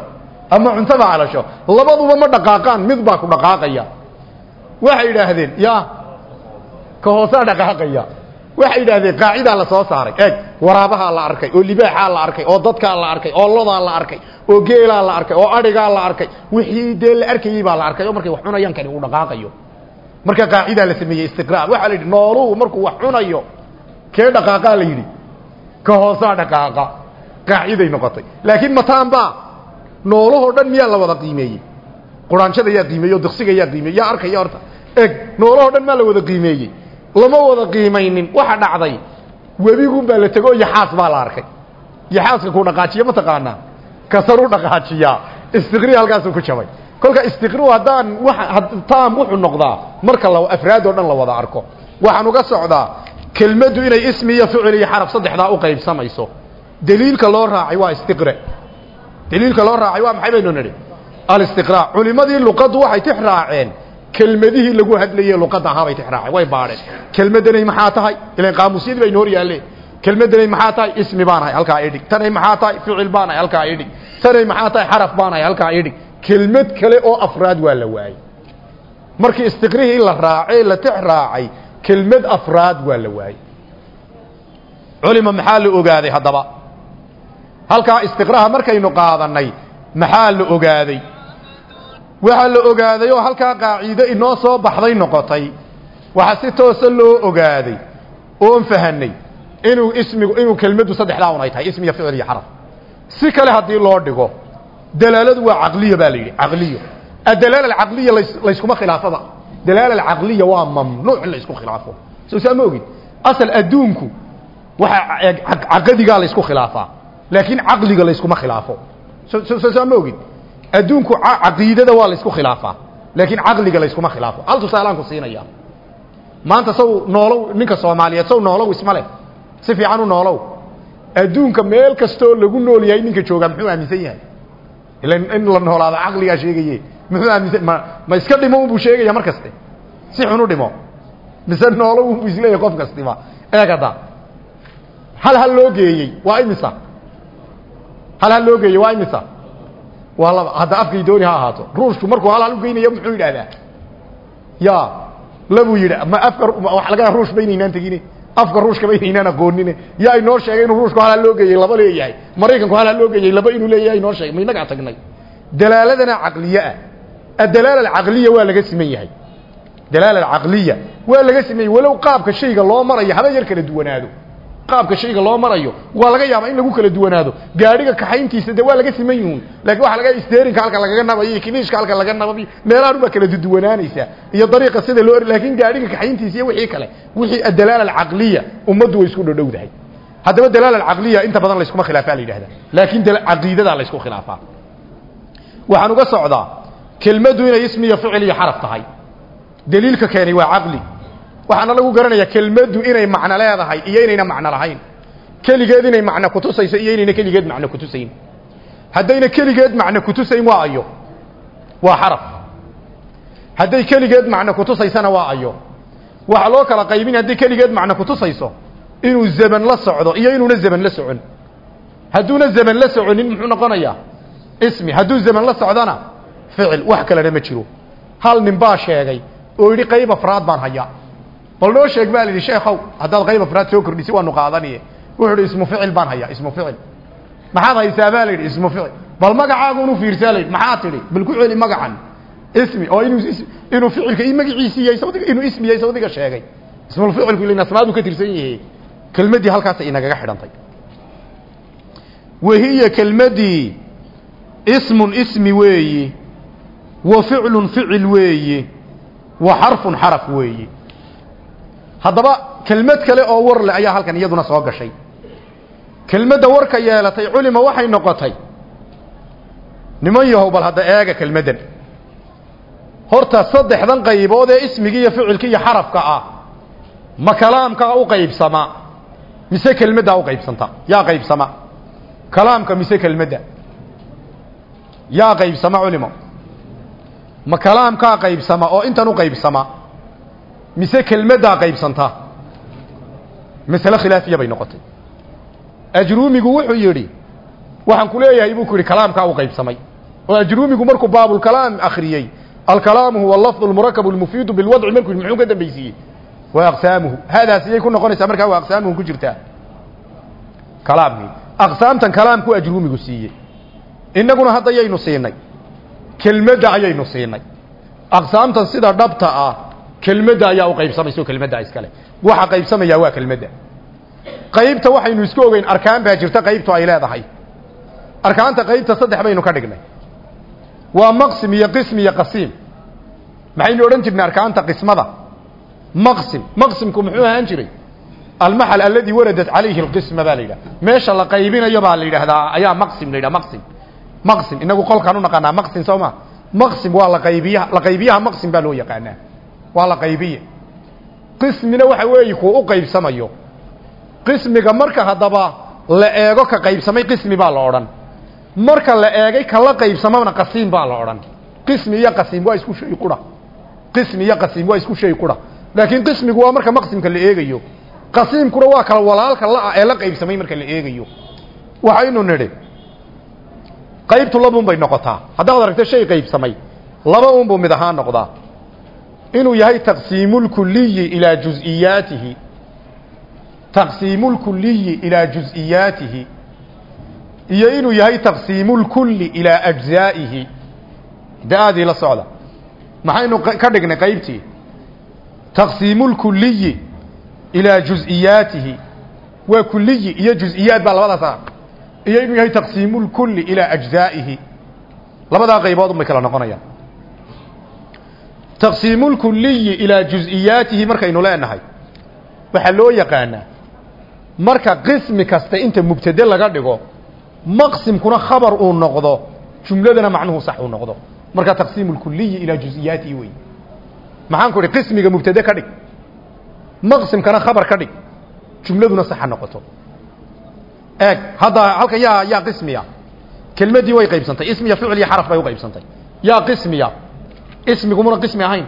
ama cuntada calasho labaduba ma dhaqaaqaan mid baa ku dhaqaaqaya. Waxay yidhaahdeen ya ka hoosaa dhaqaaqaya waxay yidhaahdeen qaacidaa la soo saaray. Eeg waraabahaa la arkay oo libaaxaa la arkay oo dadkaa la arkay oo lodaa la arkay oo geelaa la arkay oo adhigaa la arkay wixii dee la arkayey baa la arkay markay wax cunayaan kani uu dhaqaaqayo. Marka qaacidaa la sameeyey istiqraa waxaa la yidhi nooluhu markuu wax cunayo kee dhaqaaqaa? la yidhi. Ka hoosaa dhaqaaqa. Qaaciday noqotay. Laakiin mataanbaa noolahoo dhan miyaa la wada qiimeeyey? Quraanshada yaa qiimeeyey oo diqsiga yaa qiimeeyey yaa arkaya horta eg noolahoo dhan maa la wada qiimeeyey lama wada qiimaynin. Waxa dhacday webigun baa la tego yaxaas baa la arkay. Yaxaaska ku dhaqaajiya ma taqaanaa? Kasaruu dhaqaajiyaa istiqri halkaasuu ku jabay. Kolka istiqru haddaan taam wuxuu noqdaa marka afraad oo dhan la wada arko. Waxaan uga socdaa kelmaddu inay ismi iyo ficil iyo xaraf saddexdaa u qaybsamayso. Daliilka loo raacay waa istiqra daliilka loo raacay waa maxay baynu nidhi? Alistiqraa. Culimadii luqaddu waxay tix raaceen kelmadihii lagu hadlayey luqadda ahaabay tix raaceen way baadheen. Kelmaddanay maxaa tahay? Ilan qaamuusyadii baynu hor yaalleen. Kelmaddanay maxaa tahay? Ismi baan ahay halkaa idhig tanay maxaa tahay? Ficil baan ahay halkaa idhig tanay maxaa tahay? Xaraf baan ahay halkaa idhig kelmad kale oo afraad waa la waayey. Markii istiqrihii la raacay la tix raacay kelmad afraad waa la waayey. Culima maxaa la ogaaday haddaba? Halkaa istiqraha markaynu qaadanay maxaa la ogaaday waxaa la ogaaday oo halkaa qaaciide inoo soo baxday noqotay. Waxaa si toosa loo ogaaday oon fahanay inuu ismigu inuu kelmaddu saddexdaa un ay tahay ismiya ficil iyo xaraf. Si kale haddii loo dhigo dalaaladu waa caqliya baa la yidhi caqliyo adalaala alcaqliya layskuma khilaafaba. Dalaala alcaqliya waa mamnuuc in laysku khilaafo. Soo saa ma ogid asal adduunku waxaa caqadigaa laysku laakiin caqliga layskuma khilaafo. Soo saa ma adduunku caqiidada waa laysku khilaafaa. Laakiin caqliga layskuma khilaafo. Hal tusaalaan ku siinaya maanta saw noolow ninka soomaaliyeed saw noolow isma leh. Si fiican u noolow. Adduunka meel kastoo lagu nool yahay ninka joogaa muxuu aaminsan yahay? In la noolaado caqligaa sheegaye muxuu aaminsan ma ma iska dhimo unbuu sheegaya mar kaste? Si xun u dhimo. Mise noolow unbuu is leeyahay qof kastiba eegada hal hal loo geeyey waa imisa? Hal hal loo geeyey waa imisa waa hadda afkay dooni ha ahaato. Ruushku markuu hal hal u geynayo muxuu yidhaahdaa? Ya labuu yidhi ma afka wax laga ruush baynaynaan tegine afka ruushka baynaynaan aqoonine yaa inoo sheegay inuu ruushku hal loo geeyey laba leeyahay. Maraykanku hal loo geeyey laba inuu leeyahay inoo sheegay. Ma inagaa tagnay. Dalaaladana caqliye ah. Adalaala alcaqliya waa laga siman yahay. Dalaala alcaqliya waa laga siman yahay. Walow qaabka shayga loo marayo haba yar kala duwanaado qaabka shayga loo marayo waa laga yaabaa in lagu kala duwanaado. Gaadhiga kaxayntiisa de waa laga siman yihiin laakiin waxa laga steerinka halka lagaga nabayo iyo kiniishka halka laga nabayo meelahan baa kala duwanaanaysa. Iyo dariiqa sida loo laakiin gaadhiga kaxayntiisa wixii kale wixii adalaala alcaqliya ummaddu way isku dhowdahay haddaba dalaala alcaqliya inta badan layskuma khilaafaa la yidhahdaa laakiin caqiidadaa laysku khilaafaa. Waxaan uga socdaa kelmaddu inay ismi iyo ficil iyo xaraf tahay. Daliilka keenay waa caqli waxaana lagu garanayaa kelmaddu inay macno leedahay iyo inayna macno lahayn. Keligeed inay macno kutusayso iyo inayna keligeed macno kutusayn haddayna keligeed macno kutusayn waa ayo. Waa xaraf. Hadday keligeed macno kutusaysana waa ayo. Waxaa loo kala qaybin hadday keligeed macno kutusayso inuu zaman la socdo iyo inuuna zaman la socon. Hadduuna zaman la soconin muxuu noqonayaa ismi. Hadduu zaman la socdona ficil. Wax kalena ma jiro. Hal nin baa sheegay oo yidhi qayb afraad baan hayaa bal noo sheeg baa la yidhi sheekhow haddaad qayb afraad soo kordhisi waanu qaadaniye wuxuu yidhi ismu ficil baan hayaa ismu ficil. Maxaad haysaa baa la yidhi ismu ficil. Bal magacaaguunu fiirsaa la yidhi maxaa tidhi bal ku celi magacan ismi oo inuu inuu ficilka i magaciisi yahay sawdiga inuu ismi yahay sawdiga sheegay. Ismulficilku ilin asmaadu ka tirsan yahay. Kelmaddii halkaasay inagaga xidhantay. Wahiya kelmaddii ismun ismi weeyi wa ficlun ficil weeyi wa xarfun xaraf haddaba kelmad kale oo war leh ayaa halkan iyaduna soo gashay. Kelmadda warka yeelatay culima waxay noqotay. Niman yahow bal hadda eega kelmaddan horta saddexdan qaybood ee ismigii iyo ficilkii iyo xarafka ah ma kalaamkaa u qaybsama? Mise kelmaddaa u qaybsanta? Yaa qaybsama. Kalaamka mise kelmadda? Yaa qaybsama culimo. Ma kalaamkaa qaybsama oo intan u qaybsama mise kelmaddaa qaybsanta. Masale khilaafiya bay noqotay. Ajruumigu wuxuu yidhi waxaan ku leeyahay buu ku yidhi kalaamkaa u qaybsamay. Oo ajruumigu markuu baabulkalaam akhriyey. Alkalaamu huwa alafdu almurakabu almufiidu bilwadci markuu yidhi muxuu ka dambaysiiyey waa aqsaamuhu. Haadaas iyay ku noqonaysaa markaa waa aqsaamuhu ku jirtaa. Kalaamkii. Aqsaamtan kalaamku ajruumigu siiyey. Innaguna hadda yaynu siinay. Kelmadda ayaynu siinay. Aqsaamtan sida dhabta ah kelmadda ayaa u qaybsamaysa oo kelmadda iskale. Waxa qaybsamayaa waa kelmadda. Qaybta waxaynu isku ogeyn arkaan baa jirta qaybtu ay leedahay. Arkaanta qaybta saddex baynu ka dhignay. Waa maqsim iyo qism iyo qasiim. Maxaynu odhan jirnay arkaanta qismada. Maqsim maqsimku muxuu ahaan jiray? Almaxal aladi waradat calayhi alqisma baa la yidhaha meesha la qaybinayo baa la yidhaahdaa ayaa maqsim la yidhaha maqsim. Maqsim inagu qolkaan u naqaanaa maqsim soo ma? Maqsim waa la qaybiyaha la qaybiyaha maqsim baa loo yaqaanaa waa la qaybiye. Qismina waxa weeye kuu u qaybsamayo. Qismiga marka haddaba la eego ka qaybsamay qismi baa la odhan. Marka la eegay ka la qaybsamana qasiim baa la odhan. Qismi iyo qasiim waa isku shay qura. Qismi iyo qasiim waa isku shay qura. Laakiin qismigu waa marka maqsimka la eegayo. Qasiimkuna waa kala walaalka la ee la qaybsamay marka la eegayo. Waxaynu nidhi qaybtu labuun bay noqotaa. Haddaad aragto shay qaybsamay laba unbuu mid ahaan noqdaa inuu yahay taqsiimu lkuliyi ilaa juziyaatihi. Taqsiimu lkuliyi ilaa juziyaatihi. Iyo inuu yahay taqsiimu lkulli ilaa ajzaa'ihi. De la socda. Maxaynu ka dhignay qaybtii taqsiimu lkuliyi ilaa juziyaatihi. Waa kuliyi iyo juziyaad baa labadaasa ah. iyo inuu yahay taqsiimu lkulli ilaa ajzaa'ihi. Labadaa qaybood unbay kala noqonayaan taqsiimu lkuliyi ilaa juziyaatihi markaynu leenahay. Waxaa loo yaqaanaa marka qismi kasta inta mubtade laga dhigo maqsimkuna khabar uu noqdo jumladana macnuhu sax uu noqdo. Marka taqsiimu lkuliyi ilaa juziyaatihi wey maxaan ku idhi qismiga mubtade ka dhig maqsimkana khabar ka dhig jumladuna saxa noqoto. Eeg hadda halkan yaa yaa qismiya kelmaddii way qaybsantay ismiya ficil iyo xaraf bay u qaybsantay. Yaa qismiya ismigumuuna qismi ahayn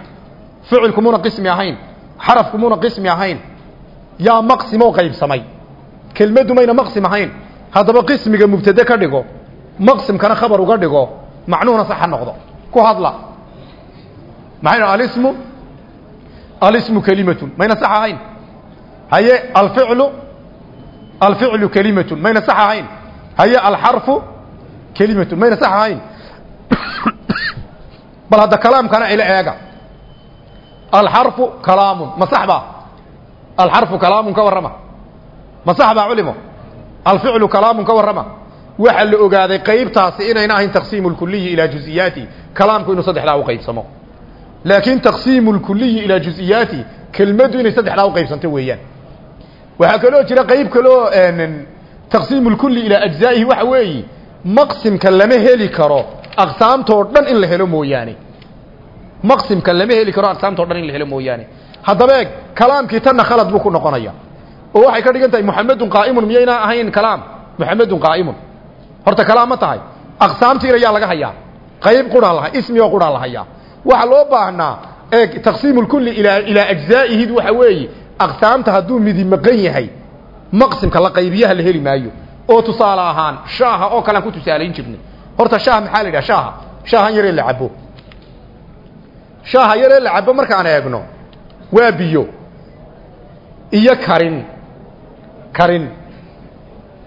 ficilkumuuna qismi ahayn xarafkumuuna qismi ahayn yaa maqsimoo qaybsamay kelmaddu mayna maqsim ahayn haddaba qismiga mubtade ka dhigo maqsimkana khabar uga dhigo macnuhuna saxa noqdo. Ku hadla. Maxay dha alismu? Alismu kelimatun. Mayna sax ahayn? Haye alficlu? Alficlu kelimatun. Mayna sax ahayn? Haye alxarfu kelimatun. Mayna sax ahayn bal hadda kalaamkana ila eega. Alxarfu kalaamun ma sax baa? Alxarfu kalaamun ka warrama. Ma sax baa culimo? Alficlu kalaamun ka warrama? Waxaa la ogaaday qaybtaasi inayna ahayn taqsiimu lkuliyi ilaa juziyaati. Kalaamku inuu saddexdaa u qaybsamo. Laakiin taqsiimu lkuliyi ilaa juziyaati kelmaddu inay saddexdaa u qaybsanto weeyaan. Waxaa kaloo jira qayb kaloo taqsiimu lkulli ilaa ajzaa'ihi waxa weeyi maqsimka lama heli karo aqsaamtoo dhan in la helo mooyaane. Maqsimka lama heli karo aqsaamtoo dhan in la helo mooyaane. Haddaba eeg kalaamkii tanna khalad buu ku noqonaya. Oo waxay ka dhigan tahay muxamedun qaa'imun. Miyayna ahayn kalaam? Muxamedun qaa'imun. Horta kalaam ma tahay. Aqsaamtiina yaa laga hayaa. Qayb quraa laha ismi oo quraa la hayaa loo baahnaa eeg taqsiimu lkulli ilaa ilaa ajzaa'ihi waxa weeye aqsaamta hadduu midi maqan yahay maqsimka la qaybiyaha la heli maayo. Oo tusaale ahaan shaaha oo kalean ku tusaalayn jirnay horta shaah maxaa la yidhaha? Shaaha. Shaahan yaree la cabo shaaha yaree la cabo markaan eegno waa biyo iyo karin. Karin.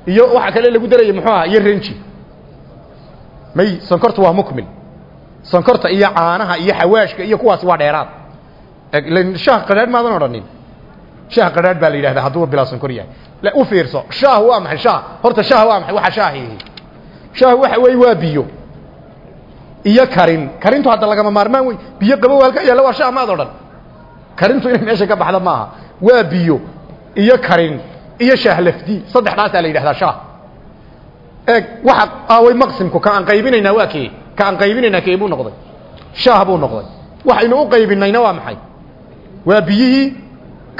Iyo waxa kale lagu daraya muxuu aha iyo renji. May sonkorta waa mukmil sonkorta iyo caanaha iyo xawaashka iyo kuwaasi waa dheeraad. Shaah qadhaadh maadan odhanin. Shaah qadhaadh baa la yidhahdaa hadduu bilaa sonkor yahay. U fiirso shaah waa maxay? Shaah horta shaah waa maxay? Waxa shaahihi shaah waxa weeye waa biyo. Iyo karin. Karintu hadda lagama maarmaan wey biyo qabow halka yaalla waa shaah maad odhan. Karintu inay meesha ka baxda maaha. Waa biyo iyo karin iyo shaah lafdi. Saddexdaasaa la yidhahdaa shaah eeg waxa aaway maqsimku ka aan qaybinaynaa waa kee? Ka aan qaybinaynaa kee buu noqday? Shaah buu noqday. Waxaynu u qaybinayna waa maxay? Waa biyihii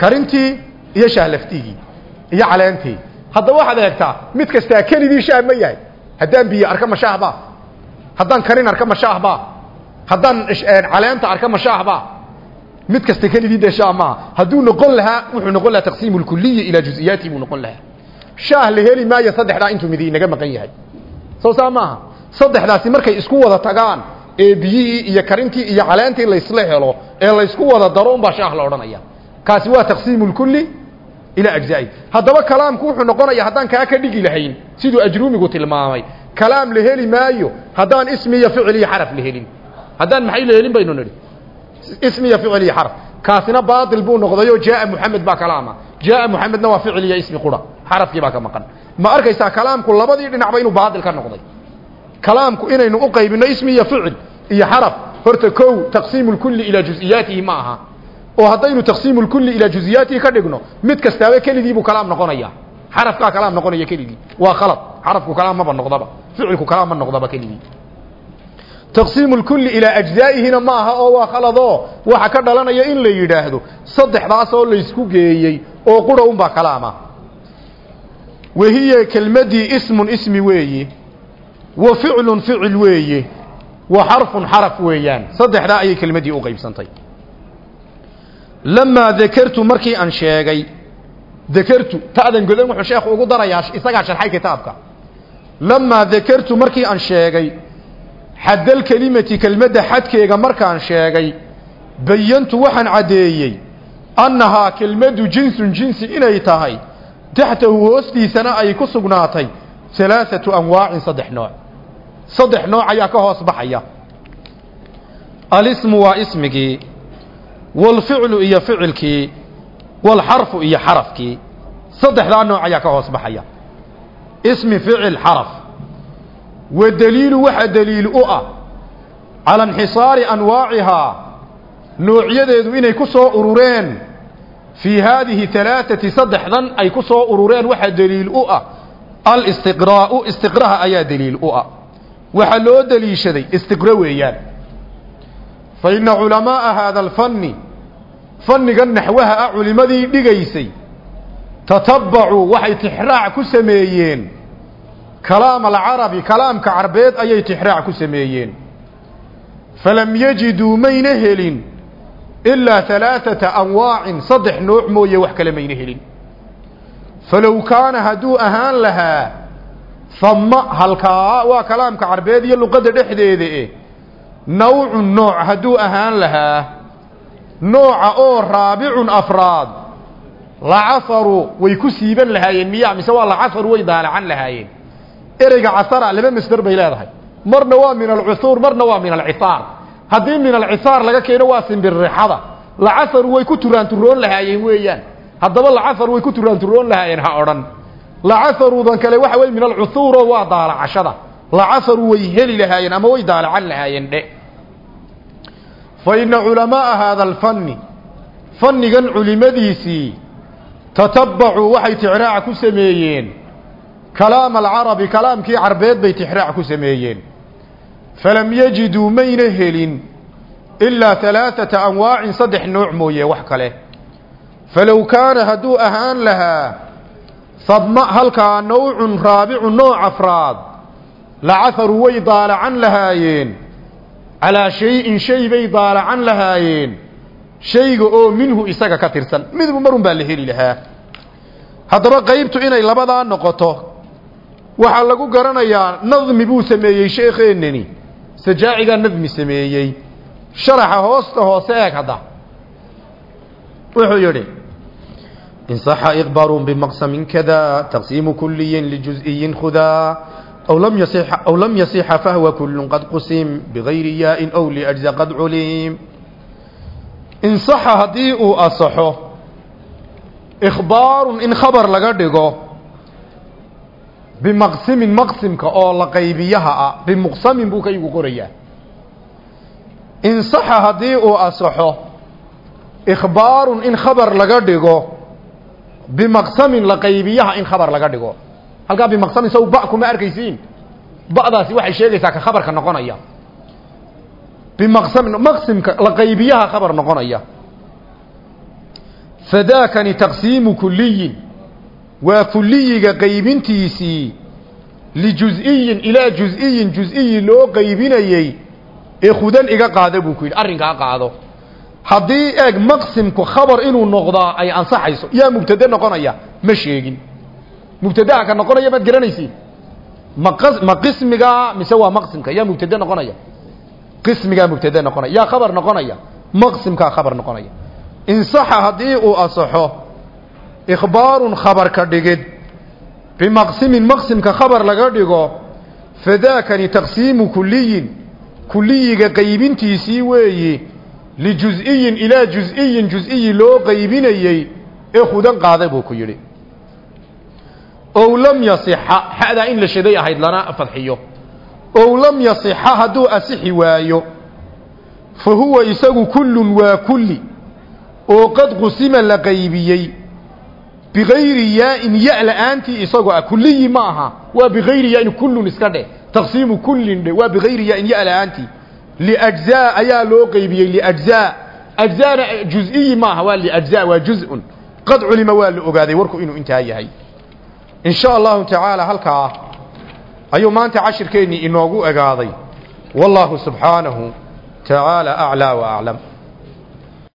karintii iyo shaah lafdigii iyo caleentii haddaba waxaad eegtaa mid kastaa kelidii shaah ma yahay haddaan biyo arka ma shaah baa haddaan karin arka ma shaah baa haddaan caleenta arka ma shaah baa mid kasta kelidii dee shaah maaha hadduu noqon lahaa wuxuu noqon lahaa taqsiimu lkuliyi ilaa juziyaatihi buu noqon lahaa. Shaah la heli maayo saddexdaa intuu midi inaga maqan yahay. Soo saa maaha? Saddexdaasi markay isku wada tagaan ee biyihii iyo karintii iyo caleentii laysla helo ee laysku wada daro unbaa shaah la odhanaya. Kaasi waa taqsiimu lkulli ilaa ajzaa'i. Haddaba kalaamku wuxuu noqonaya haddaan kaa ka dhigi lahayn siduu ajruumigu tilmaamay. Kalaam la heli maayo haddaan ismi iyo ficil iyo xaraf la helin. Haddaan maxay la helin baynu nidhi? Ismi iyo ficil iyo xaraf. Kaasina baatil buu noqdayoo jaaa muxamed baa kalaama. Jaaa muxamedna waa ficil iyo ismi qura. Xarafkii baa ka maqan. Ma arkaysaa kalaamku labadii dhinacba inuu baatil ka noqday. Kalaamku inaynu u qaybino ismi iyo ficil iyo xaraf. Horta kow taqsiimu lkulli ilaa juziyaatihi ma aha oo haddaynu taqsiimu lkulli ilaa juziyaatihi ka dhigno mid kastaaba keligii buu kalaam noqonaya. Xarafkaa kalaam noqonaya keligii. Waa khalad. Xarafku kalaam maba noqdaba. Ficilku kalaam ma noqdaba keligii. Taqsiimu lkulli ilaa ajzaa'ihina ma aha oo waa khaladoo. Waxa ka dhalanaya in la yidhaahdo saddexdaas oo laysku geeyey oo qura unbaa kalaama. Wahiya kelmadii ismun ismi weeyi wa ficlun ficil weeye wa xarfun xaraf weeyaan. Saddexdaa ayay kelmaddii u qaybsantay lamaa dakartu markii aan sheegay dakartu ta'dan godan wuxuu sheekhu ugu darayaa isagaa sharxay kitaabka lamaa dakartu markii aan sheegay xaddal kelimati kelmadda xadkeega markaan sheegay bayantu waxaan caddeeyey annahaa kelmaddu jinsun jinsi inay tahay taxtahu hoostiisana ay ku sugnaatay alaaatu anwaacin saddex nooc saddex nooc ayaa ka hoos baxaya alismu waa ismigii walficlu iyo ficilkii walxarfu iyo xarafkii saddexdaa nooc ayaa ka hoos baxaya ismi ficil xaraf wa daliilu waxa daliil u ah cala inxisaari anwaacihaa noocyadeedu inay ku soo urureen fii haadihi alaaati saddexdan ay ku soo urureen waxaa daliil u ah alistiqraa'u istiqraha ayaa daliil u ah waxaa loo deliishaday istiqro weeyaan fa inna culamaaa haada alfanni fannigan naxwaha ah culimmadii dhigaysay tatabbacuu waxay tixraac ku sameeyeen kalaam alcarabi kalaamka carbeed ayay tixraac ku sameeyeen falam yajiduu mayna helin ilaa alaaata anwaacin saddex nooc mooye wax kale mayna helin falow kaana hadduu ahaan lahaa hama halkaa waa kalaamka carbeed iyo luqadda dhexdeeda nawcun nooc hadduu ahaan lahaa nooca oo raabicun afraad lacasaru way ku siiban lahaayeen miya mise waa lacasaru way daalacan lahaayeen. Ereyga casara laba masder bay leedahay. Marna waa min alcusuur marna waa min alcisaar haddii min alcisaar laga keeno waa simbirrixada. Lacasaru way ku turaanturoon lahaayeen weeyaan. Haddaba lacasar way ku turaanturoon lahaayeen ha odhan. Lacasaruudan kale waxa wey min alcusuuro waa daalacashada lacasaru way heli lahaayeen ama way daalacan lahaayeen dhe. Fa inna culamaaa haada alfanni fannigan culimadiisii tatabbacuu waxay tixraac ku sameeyeen. Kalaam alcarabi kalaamkii carbeed bay tixraac ku sameeyeen. Falam yajiduu mayna helin ilaa alaaata anwaacin saddex nooc mooye wax kale. Falow kaana hadduu ahaan lahaa sadma halkaa nawcun raabicu nooc afraad lacaharuu way daalacan lahaayeen. Calaa shay-in shay bay daalacan lahaayeen. Shayga oo minhu isaga ka tirsan. Midbu marun baa la heli lahaa. Haddaba qaybtu inay labadaa noqoto waxaa lagu garanayaa nadmi buu sameeyey sheekeennani sajaacigaa nadmi sameeyey. Sharaxa hoosta hoose eeg hadda. Wuxuu yidhi in صaxa iqbaaru bimaqsamin kada taqsiimu kuliyin lijuز'iyin khudaa aw lam yasix aw lam yasixa fahwa kullu qad qusim bigayri yaa'in aw liajza qad culim in saxa haddii uu asaxo ikhbaarun in khabar laga dhigo bimaqsimin maqsimka oo la qaybiyaha ah bimuqsamin buu kaygu qorayaa in saxa haddii uu asaxo ikhbaarun in khabar halkaa bimaqsamin saw ba kuma arkaysiin. Ba'daasi waxay sheegaysaa ka khabarka noqonaya. Bimaqsamin maqsimka la qaybiyaha khabar noqonaya. Fadaakani taqsiimu kuliyin waa kuliyiga qaybintiisii lijus-iyin ilaa jus-iyin jus-iyi loo qaybinayey ee khudan iga qaada buu ku yidhi. Arrinkaa qaado. Haddii eeg maqsimku khabar inuu noqdaa ay ansaxayso yaa mubtade noqonaya ma sheegin mubtadaha ka noqonaya maad garanaysiin ma qismigaa mise waa maqsimka? Yaa mubtade noqonaya. Qismigaa mubtade noqonaya. Yaa khabar noqonaya. Maqsimkaa khabar noqonaya. Insaxa haddii uu asaxo ikhbaarun khabar ka dhigid bimaqsimin maqsimka khabar laga dhigo fadaakani taqsiimu kuliyin kuliyiga qaybintiisii weeyi lijus-iyin ilaa jus-iyin jus-iyi loo qaybinayey ee khudan qaaday buu ku yidhi ow lam yasixa xadaa in la shaday ahayd lana fadxiyo. Ow lam yasixa hadduu asixi waayo fa huwa isagu kullun waa kulli oo qad qusima la qaybiyey. Bikayri yaa-in ya la'aantii isagoo ah kulliyi ma aha. Waa bikayri yaa-in kullun iska dheh. Taqsiimu kullin dhe waa bikayri yaa-in ya la'aantii. Liajzaa ayaa loo qaybiyey liajzaa ajzaana juz-iyi maaha waa liajzaa waa juz-un. Qad culima waa la ogaaday warku inuu intaa yahay in sha allahu tacaala halkaa ayuu maanta cashirkeennii inoogu egaaday wallaahu subxaanahu tacaala aclaa wa aclam